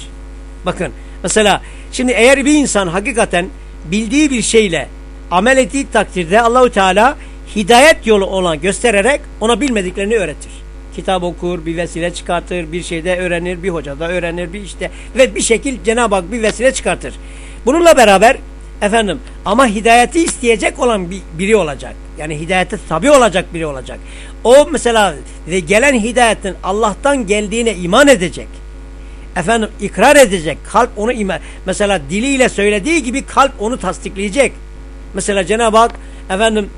A: Bakın mesela şimdi eğer bir insan hakikaten bildiği bir şeyle amel ettiği takdirde Allahu Teala hidayet yolu ona göstererek ona bilmediklerini öğretir. Kitap okur, bir vesile çıkartır, bir şeyde öğrenir, bir hocada öğrenir, bir işte ve bir şekil Cenab-ı Hak bir vesile çıkartır. Bununla beraber efendim ama hidayeti isteyecek olan bir, biri olacak. Yani hidayete tabi olacak biri olacak. O mesela ve gelen hidayetin Allah'tan geldiğine iman edecek. Efendim ikrar edecek. Kalp onu iman. Mesela diliyle söylediği gibi kalp onu tasdikleyecek. Mesela Cenab-ı Hak efendim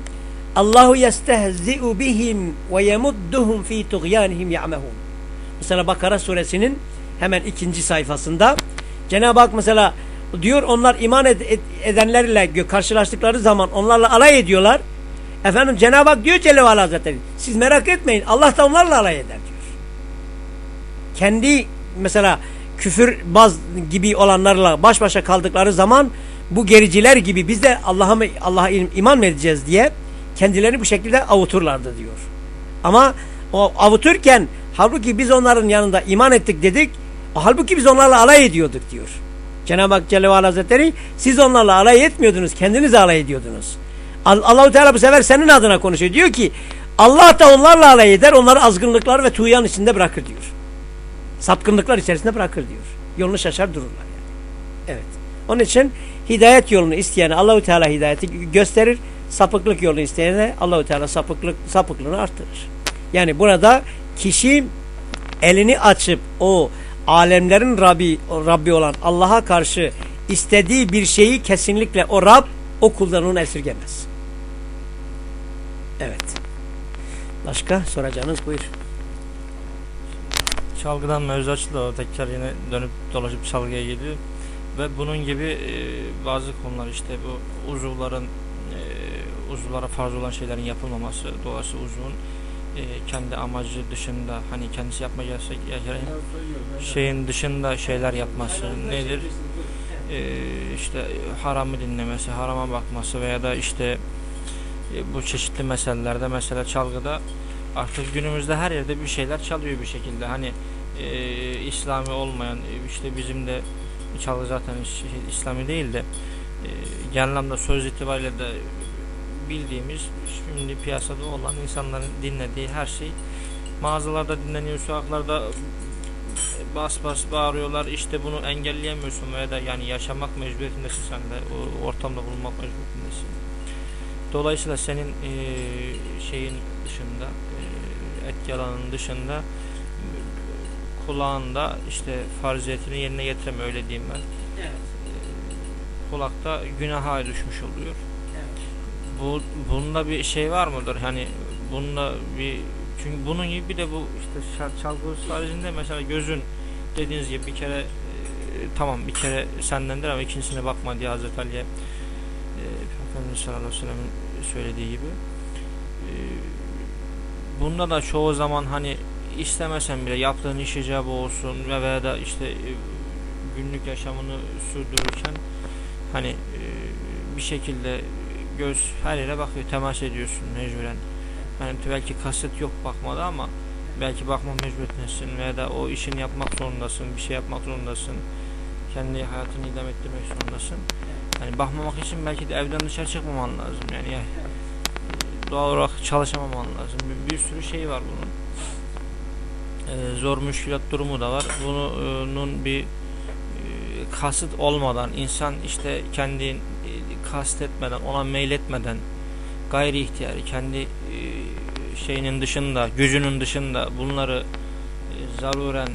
A: Allahu yestehzi'u bihim ve yemudduhum fi tuğyanihim ya'mehun. Mesela Bakara suresinin hemen ikinci sayfasında Cenab-ı Hak mesela diyor onlar iman ed edenlerle karşılaştıkları zaman onlarla alay ediyorlar. Efendim Cenab-ı Hak diyor Celle Hazretleri siz merak etmeyin Allah da onlarla alay eder diyor. Kendi mesela küfür baz gibi olanlarla baş başa kaldıkları zaman bu gericiler gibi biz de Allah'a Allah'a iman mı edeceğiz diye kendilerini bu şekilde avuturlardı diyor. Ama o avuturken halbuki biz onların yanında iman ettik dedik. Halbuki biz onlarla alay ediyorduk diyor. Cenab-ı Hak Celle Hazretleri siz onlarla alay etmiyordunuz. Kendiniz alay ediyordunuz. Allahu Teala bu sefer senin adına konuşuyor. Diyor ki Allah da onlarla alay eder. Onları azgınlıklar ve tuğyan içinde bırakır diyor. Sapkınlıklar içerisinde bırakır diyor. Yolunu şaşar dururlar yani. Evet. Onun için hidayet yolunu isteyene Allahu Teala hidayeti gösterir. Sapıklık yolunu isteyene Allahu Teala sapıklık sapıklığını artırır. Yani burada kişi elini açıp o alemlerin Rabbi, Rabbi olan Allah'a karşı istediği bir şeyi kesinlikle o Rab o kuldan onu esirgemez. Evet. Başka soracağınız buyur.
D: Çalgıdan mevzu açıldı tekrar yine dönüp dolaşıp çalgıya geliyor. Ve bunun gibi e, bazı konular işte bu uzuvların e, uzuvlara farz olan şeylerin yapılmaması, dolayısıyla uzvun e, kendi amacı dışında hani kendisi yapmayacağı şeyin dışında şeyler yapması nedir? E, işte haramı dinlemesi, harama bakması veya da işte e, bu çeşitli meselelerde mesela çalgıda artık günümüzde her yerde bir şeyler çalıyor bir şekilde. Hani e, İslami olmayan işte bizim de çalgı zaten şey, İslami değil de e, genel anlamda söz itibariyle de bildiğimiz şimdi piyasada olan insanların dinlediği her şey mağazalarda dinleniyor, sokaklarda bas bas bağırıyorlar işte bunu engelleyemiyorsun veya da yani yaşamak mecburiyetindesin sen de o ortamda bulunmak mecburiyetindesin. Dolayısıyla senin e, şeyin dışında e, etki alanının dışında kulağında işte farziyetini yerine getireme öyle diyeyim ben. Evet. E, kulakta günaha düşmüş oluyor bu bunda bir şey var mıdır? Hani bunda bir çünkü bunun gibi bir de bu işte çalgı haricinde mesela gözün dediğiniz gibi bir kere e, tamam bir kere sendendir ama ikincisine bakma diye Hazreti Ali'ye e, Efendimiz sallallahu aleyhi ve sellem'in söylediği gibi e, bunda da çoğu zaman hani istemesen bile yaptığın iş icabı olsun ve veya da işte e, günlük yaşamını sürdürürken hani e, bir şekilde göz her yere bakıyor, temas ediyorsun mecburen. Yani belki kasıt yok bakmada ama belki bakma mecburiyetindesin veya da o işini yapmak zorundasın, bir şey yapmak zorundasın. Kendi hayatını idam ettirmek zorundasın. Yani bakmamak için belki de evden dışarı çıkmaman lazım. Yani ya, doğal olarak çalışamaman lazım. Bir, bir sürü şey var bunun. Ee, zor müşkilat durumu da var. Bunun bir e, kasıt olmadan insan işte kendi kastetmeden, ona meyletmeden gayri ihtiyari kendi e, şeyinin dışında, gücünün dışında bunları e, zaruren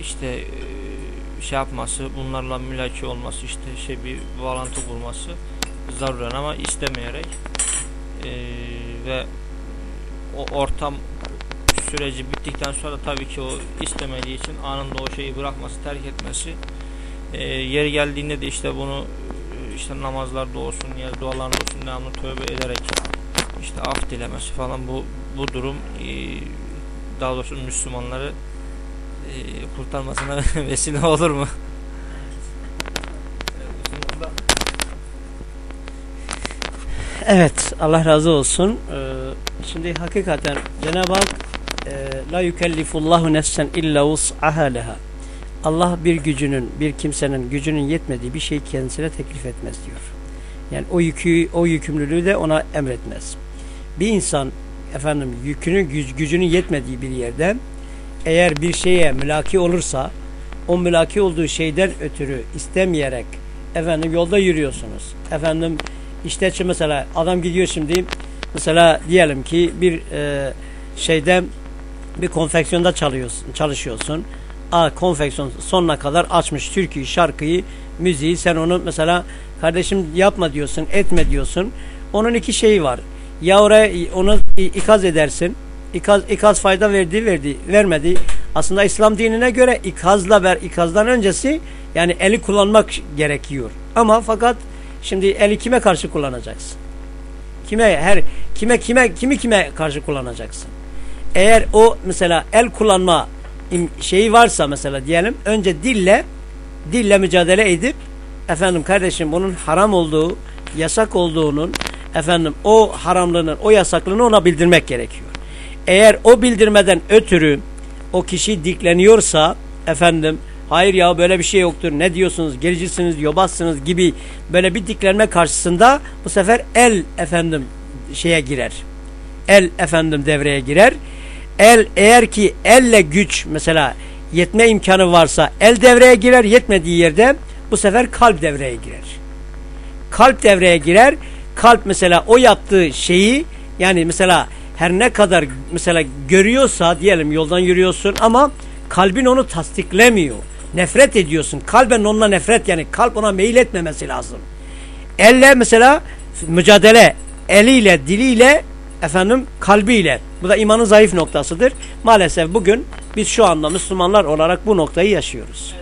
D: işte e, şey yapması, bunlarla mülaki olması, işte şey bir bağlantı kurması zaruren ama istemeyerek e, ve o ortam süreci bittikten sonra tabii ki o istemediği için anında o şeyi bırakması, terk etmesi e, yeri geldiğinde de işte bunu işte namazlarda olsun ya dualarında olsun devamlı tövbe ederek işte af dilemesi falan bu bu durum e, daha doğrusu Müslümanları e, kurtarmasına vesile olur mu?
A: Evet Allah razı olsun. Ee, şimdi hakikaten Cenab-ı Hak e, la yukellifullahu nefsen illa vus'aha leha. Allah bir gücünün, bir kimsenin gücünün yetmediği bir şey kendisine teklif etmez diyor. Yani o yükü, o yükümlülüğü de ona emretmez. Bir insan efendim yükünün güc, gücünün yetmediği bir yerde eğer bir şeye mülaki olursa o mülaki olduğu şeyden ötürü istemeyerek efendim yolda yürüyorsunuz. Efendim işte mesela adam gidiyor şimdi mesela diyelim ki bir e, şeyde bir konfeksiyonda çalıyorsun, çalışıyorsun. A, konfeksiyon sonuna kadar açmış türküyü, şarkıyı, müziği sen onu mesela kardeşim yapma diyorsun, etme diyorsun. Onun iki şeyi var. Ya oraya onu ikaz edersin. İkaz, ikaz fayda verdi, verdi, vermedi. Aslında İslam dinine göre ikazla ver, ikazdan öncesi yani eli kullanmak gerekiyor. Ama fakat şimdi eli kime karşı kullanacaksın? Kime her kime kime kimi kime karşı kullanacaksın? Eğer o mesela el kullanma şeyi varsa mesela diyelim önce dille dille mücadele edip efendim kardeşim bunun haram olduğu, yasak olduğunun efendim o haramlığının, o yasaklığını ona bildirmek gerekiyor. Eğer o bildirmeden ötürü o kişi dikleniyorsa efendim hayır ya böyle bir şey yoktur ne diyorsunuz gericisiniz yobazsınız gibi böyle bir diklenme karşısında bu sefer el efendim şeye girer. El efendim devreye girer. El eğer ki elle güç mesela yetme imkanı varsa el devreye girer yetmediği yerde bu sefer kalp devreye girer. Kalp devreye girer. Kalp mesela o yaptığı şeyi yani mesela her ne kadar mesela görüyorsa diyelim yoldan yürüyorsun ama kalbin onu tasdiklemiyor. Nefret ediyorsun. Kalben onunla nefret yani kalp ona meyil etmemesi lazım. Elle mesela mücadele eliyle diliyle efendim kalbiyle. Bu da imanın zayıf noktasıdır. Maalesef bugün biz şu anda Müslümanlar olarak bu noktayı yaşıyoruz.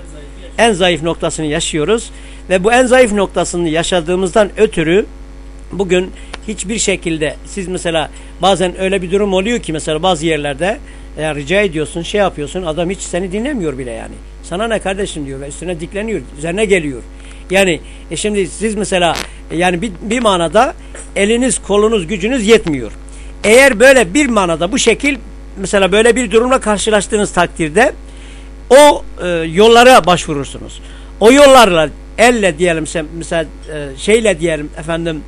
A: En zayıf noktasını yaşıyoruz ve bu en zayıf noktasını yaşadığımızdan ötürü bugün hiçbir şekilde siz mesela bazen öyle bir durum oluyor ki mesela bazı yerlerde eğer rica ediyorsun şey yapıyorsun adam hiç seni dinlemiyor bile yani. Sana ne kardeşim diyor ve üstüne dikleniyor üzerine geliyor. Yani e şimdi siz mesela yani bir, bir manada eliniz kolunuz gücünüz yetmiyor. Eğer böyle bir manada bu şekil mesela böyle bir durumla karşılaştığınız takdirde o e, yollara başvurursunuz. O yollarla elle diyelim mesela e, şeyle diyelim efendim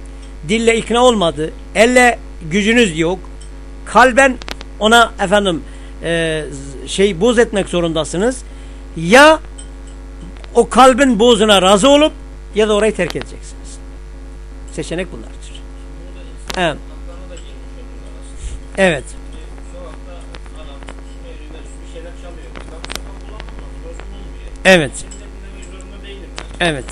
A: dille ikna olmadı. Elle gücünüz yok. Kalben ona efendim e, şey boz etmek zorundasınız. Ya o kalbin bozuna razı olup ya da orayı terk edeceksiniz. Seçenek bunlardır. Evet. Evet. Evet. Evet.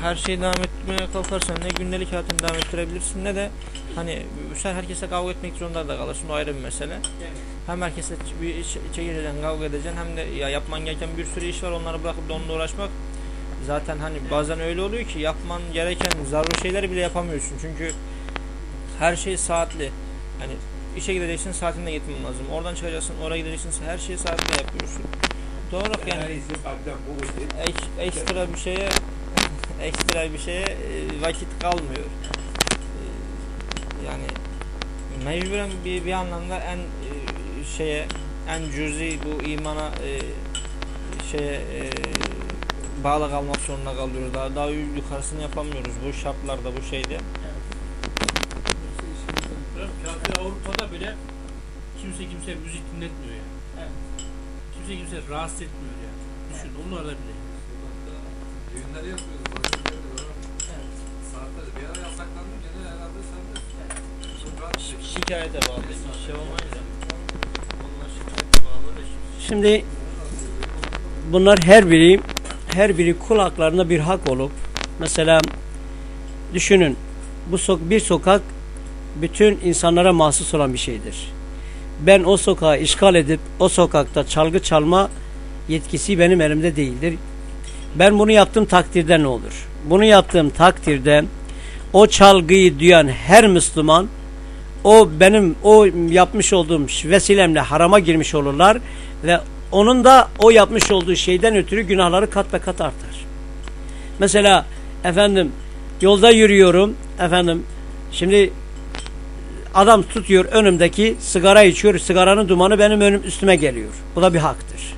D: her şeyi devam etmeye kalkarsan ne gündelik hayatını devam ettirebilirsin ne de hani sen herkese kavga etmek zorunda da kalırsın o ayrı bir mesele. Hem herkese bir çekeceksin kavga edeceksin hem de ya yapman gereken bir sürü iş var onları bırakıp da onunla uğraşmak zaten hani bazen öyle oluyor ki yapman gereken zaruri şeyleri bile yapamıyorsun çünkü her şey saatli. Hani işe gideceksin saatinde gitmen lazım. Oradan çıkacaksın oraya gideceksin her şeyi saatinde yapıyorsun. Doğru yani ek, ekstra bir şeye ekstra bir şeye e, vakit kalmıyor. E, yani mecburen bir, bir anlamda en şeye en cüzi bu imana şeye bağlı kalmak zorunda kalıyoruz. Daha, daha yukarısını yapamıyoruz bu şartlarda bu şeyde.
C: Kafir Avrupa'da bile kimse kimse müzik dinletmiyor ya. Yani. Kimse kimse rahatsız etmiyor ya. Düşün onlarda bile.
B: Düğünleri yapıyoruz.
D: Şikayete bağlı. Şey olmayınca.
A: Şimdi bunlar her biri her biri kul haklarında bir hak olup mesela düşünün bu sok bir sokak bütün insanlara mahsus olan bir şeydir. Ben o sokağı işgal edip o sokakta çalgı çalma yetkisi benim elimde değildir. Ben bunu yaptığım takdirde ne olur? Bunu yaptığım takdirde o çalgıyı duyan her Müslüman o benim o yapmış olduğum vesilemle harama girmiş olurlar ve onun da o yapmış olduğu şeyden ötürü günahları kat ve kat artar. Mesela efendim Yolda yürüyorum efendim. Şimdi adam tutuyor önümdeki sigara içiyor. Sigaranın dumanı benim önüm üstüme geliyor. Bu da bir haktır.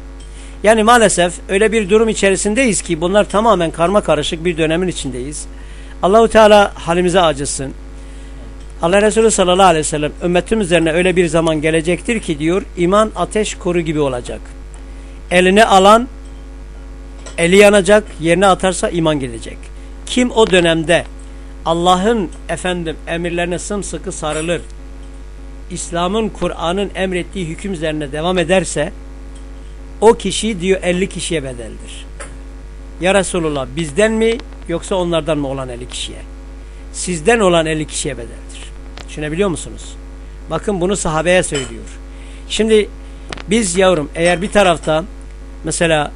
A: Yani maalesef öyle bir durum içerisindeyiz ki bunlar tamamen karma karışık bir dönemin içindeyiz. Allahu Teala halimize acısın. Allah Resulü sallallahu aleyhi ve sellem ümmetim üzerine öyle bir zaman gelecektir ki diyor iman ateş koru gibi olacak. Eline alan eli yanacak yerine atarsa iman gelecek. Kim o dönemde Allah'ın efendim emirlerine sımsıkı sarılır, İslam'ın Kur'an'ın emrettiği hüküm üzerine devam ederse o kişi diyor 50 kişiye bedeldir. Ya Resulullah bizden mi yoksa onlardan mı olan 50 kişiye? Sizden olan 50 kişiye bedeldir. Düşünebiliyor musunuz? Bakın bunu sahabeye söylüyor. Şimdi biz yavrum eğer bir taraftan mesela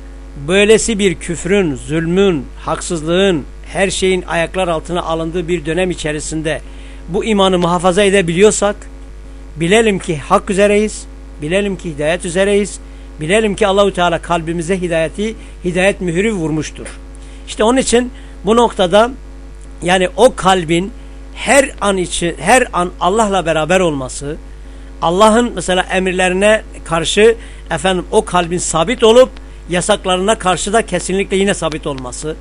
A: böylesi bir küfrün, zulmün, haksızlığın, her şeyin ayaklar altına alındığı bir dönem içerisinde bu imanı muhafaza edebiliyorsak bilelim ki hak üzereyiz, bilelim ki hidayet üzereyiz, bilelim ki Allahu Teala kalbimize hidayeti, hidayet mührü vurmuştur. İşte onun için bu noktada yani o kalbin her an için her an Allah'la beraber olması, Allah'ın mesela emirlerine karşı efendim o kalbin sabit olup yasaklarına karşı da kesinlikle yine sabit olması.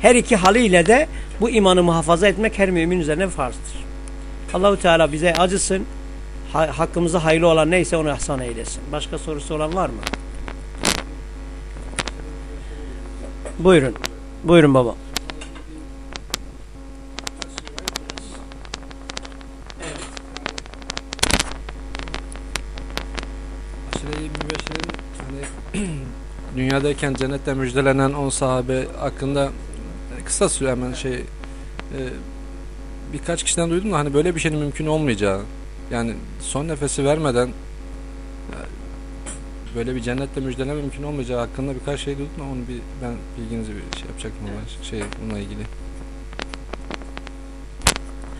A: Her iki haliyle de bu imanı muhafaza etmek her mümin üzerine farzdır. Allahu Teala bize acısın. Ha, hakkımıza hayırlı olan neyse onu ihsan eylesin. Başka sorusu olan var mı? Buyurun. Buyurun baba.
B: Dünyadayken cennette müjdelenen 10 sahabe hakkında kısa süre hemen şey e, birkaç kişiden duydum da hani böyle bir şeyin mümkün olmayacağı yani son nefesi vermeden e, böyle bir cennette müjdeleme mümkün olmayacağı hakkında birkaç şey duydum da onu bir ben bilginizi bir şey yapacaktım ona şey bununla ilgili.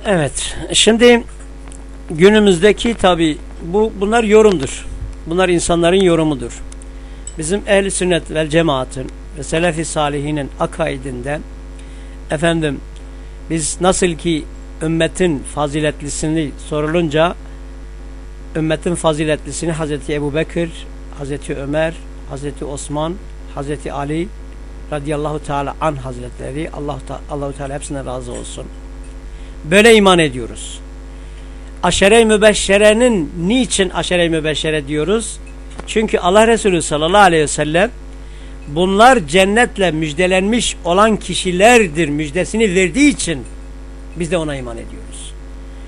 A: Evet. Şimdi günümüzdeki tabi bu bunlar yorumdur. Bunlar insanların yorumudur. Bizim ehli sünnet ve cemaatin ve selefi salihinin akaidinde efendim biz nasıl ki ümmetin faziletlisini sorulunca ümmetin faziletlisini Hazreti Ebu Bekir, Hazreti Ömer, Hazreti Osman, Hazreti Ali radıyallahu teala an hazretleri Allah Allahu Teala hepsine razı olsun. Böyle iman ediyoruz. Aşere-i mübeşşerenin niçin aşere-i mübeşşere diyoruz? Çünkü Allah Resulü sallallahu aleyhi ve sellem bunlar cennetle müjdelenmiş olan kişilerdir müjdesini verdiği için biz de ona iman ediyoruz.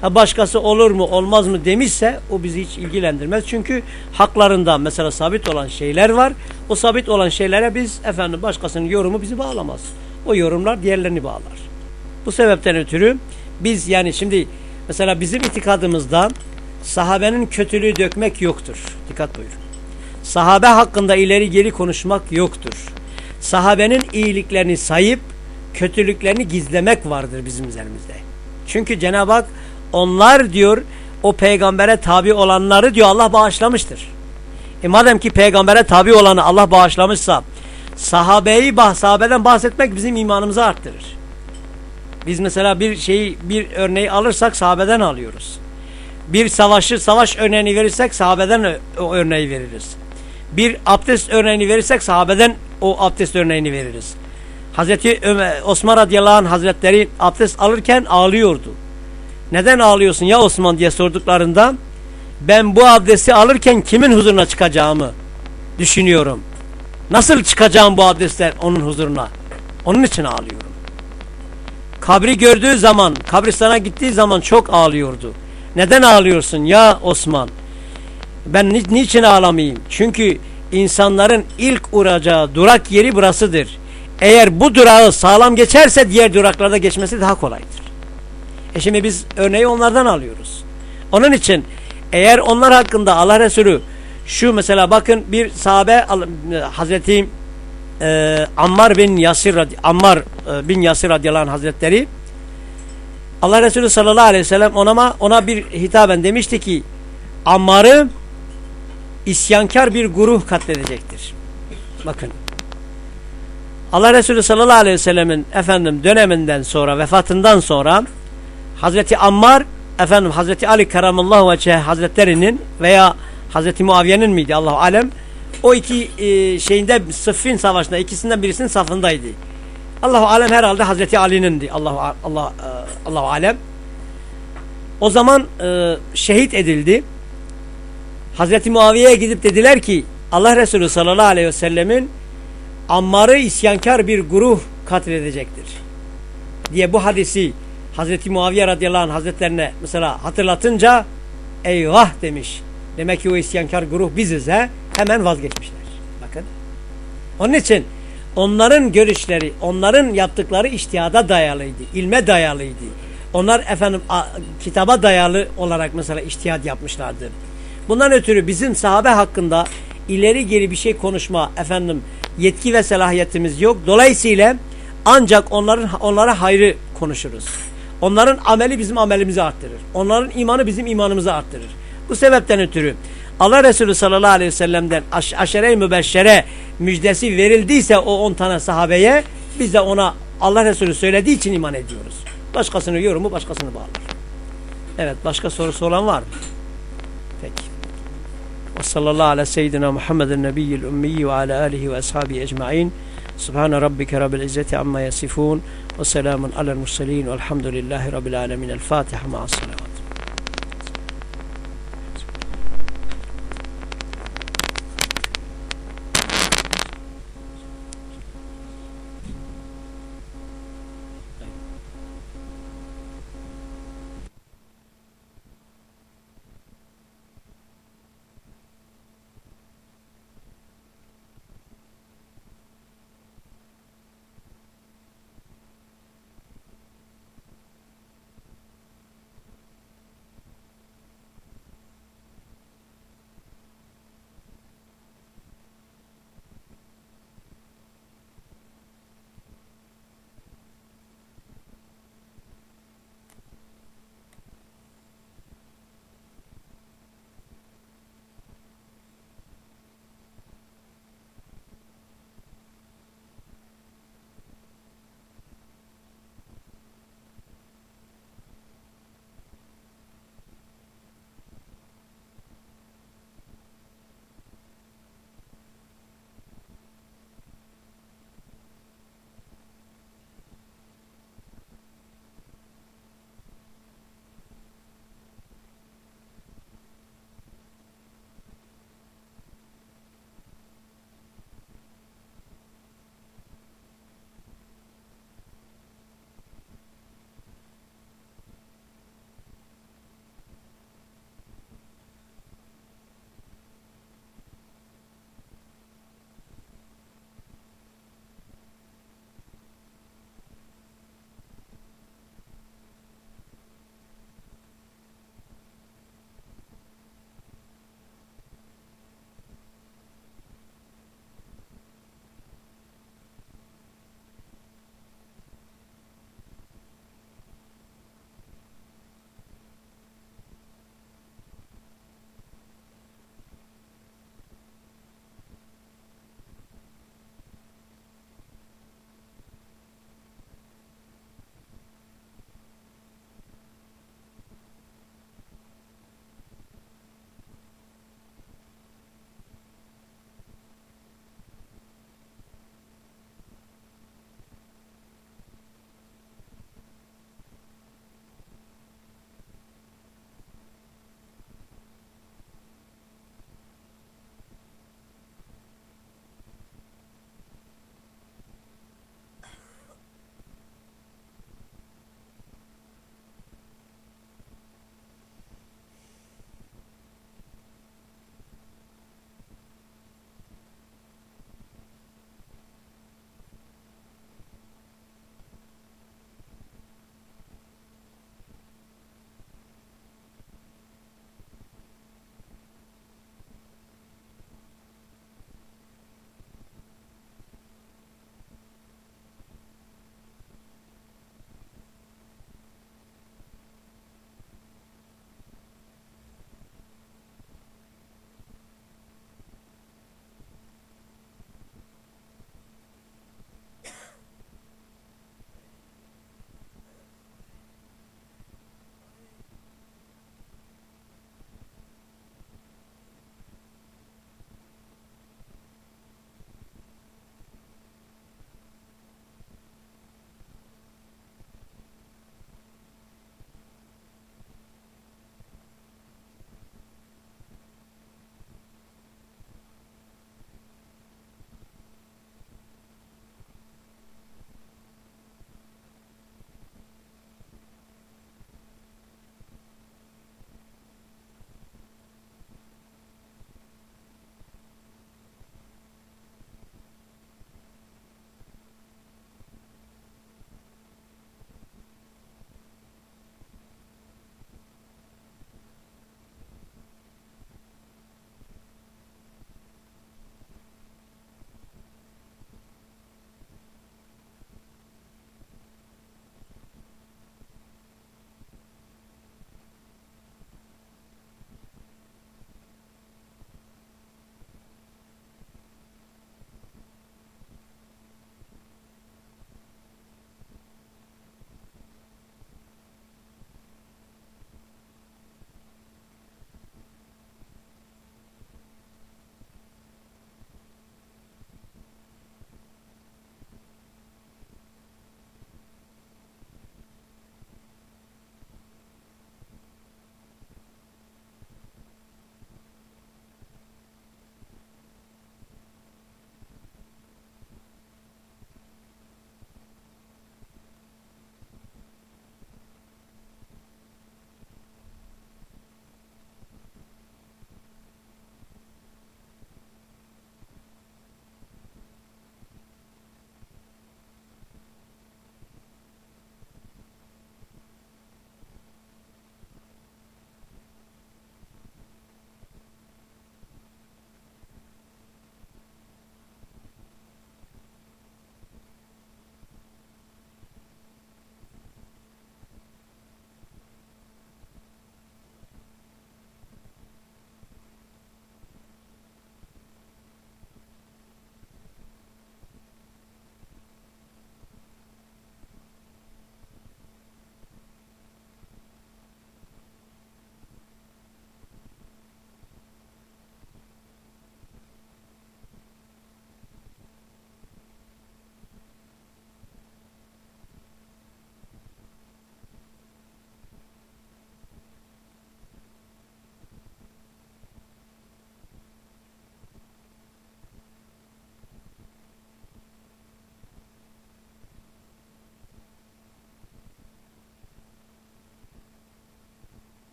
A: Ha başkası olur mu olmaz mı demişse o bizi hiç ilgilendirmez. Çünkü haklarında mesela sabit olan şeyler var. O sabit olan şeylere biz efendim başkasının yorumu bizi bağlamaz. O yorumlar diğerlerini bağlar. Bu sebepten ötürü biz yani şimdi mesela bizim itikadımızda sahabenin kötülüğü dökmek yoktur. Dikkat buyurun. Sahabe hakkında ileri geri konuşmak yoktur. Sahabenin iyiliklerini sayıp kötülüklerini gizlemek vardır bizim üzerimizde. Çünkü Cenab-ı Hak onlar diyor o peygambere tabi olanları diyor Allah bağışlamıştır. E madem ki peygambere tabi olanı Allah bağışlamışsa sahabeyi bah, sahabeden bahsetmek bizim imanımızı arttırır. Biz mesela bir şeyi bir örneği alırsak sahabeden alıyoruz. Bir savaşı savaş örneğini verirsek sahabeden örneği veririz. Bir abdest örneğini verirsek sahabeden o abdest örneğini veririz. Hazreti Osman radıyallahu anh hazretleri abdest alırken ağlıyordu. Neden ağlıyorsun ya Osman diye sorduklarında ben bu abdesti alırken kimin huzuruna çıkacağımı düşünüyorum. Nasıl çıkacağım bu abdestten onun huzuruna? Onun için ağlıyorum. Kabri gördüğü zaman, kabristana gittiği zaman çok ağlıyordu. Neden ağlıyorsun ya Osman? Ben ni niçin ağlamayayım? Çünkü insanların ilk uğrayacağı durak yeri burasıdır. Eğer bu durağı sağlam geçerse diğer duraklarda geçmesi daha kolaydır. E şimdi biz örneği onlardan alıyoruz. Onun için eğer onlar hakkında Allah Resulü şu mesela bakın bir sahabe Hazreti e, Ammar bin Yasir Ammar e, bin Yasir radıyallahu anh hazretleri Allah Resulü sallallahu aleyhi ve sellem ona, ona bir hitaben demişti ki Ammar'ı isyankar bir guruh katledecektir. Bakın. Allah Resulü sallallahu aleyhi ve sellemin efendim döneminden sonra vefatından sonra Hazreti Ammar efendim Hazreti Ali keramallahu vecehe hazretlerinin veya Hazreti Muaviye'nin miydi Allahu alem o iki e, şeyinde Sıffin savaşında ikisinden birisinin safındaydı. Allahu alem herhalde Hazreti Ali'nindi. Allahu Allah e, Allahu alem. O zaman e, şehit edildi. Hazreti Muaviye'ye gidip dediler ki Allah Resulü sallallahu aleyhi ve sellemin Ammar'ı isyankar bir guruh katledecektir. Diye bu hadisi Hazreti Muaviye radıyallahu anh hazretlerine mesela hatırlatınca eyvah demiş. Demek ki o isyankar guruh biziz he. Hemen vazgeçmişler. Bakın. Onun için onların görüşleri, onların yaptıkları iştihada dayalıydı. ilme dayalıydı. Onlar efendim kitaba dayalı olarak mesela iştihad yapmışlardı. Bundan ötürü bizim sahabe hakkında ileri geri bir şey konuşma efendim yetki ve selahiyetimiz yok. Dolayısıyla ancak onların onlara hayrı konuşuruz. Onların ameli bizim amelimizi arttırır. Onların imanı bizim imanımızı arttırır. Bu sebepten ötürü Allah Resulü sallallahu aleyhi ve sellem'den aş aşere-i mübeşşere müjdesi verildiyse o on tane sahabeye biz de ona Allah Resulü söylediği için iman ediyoruz. Başkasının yorumu başkasını bağlar. Evet başka sorusu olan var mı? Peki. Ve sallallahu ala seyyidina Muhammedin nebiyyil ummiyi ve ala alihi ve ashabi ecma'in. Subhane rabbike rabbil izzeti amma yasifun. Ve selamun alel murselin. Velhamdülillahi rabbil alemin. El Fatiha ma'as salavat.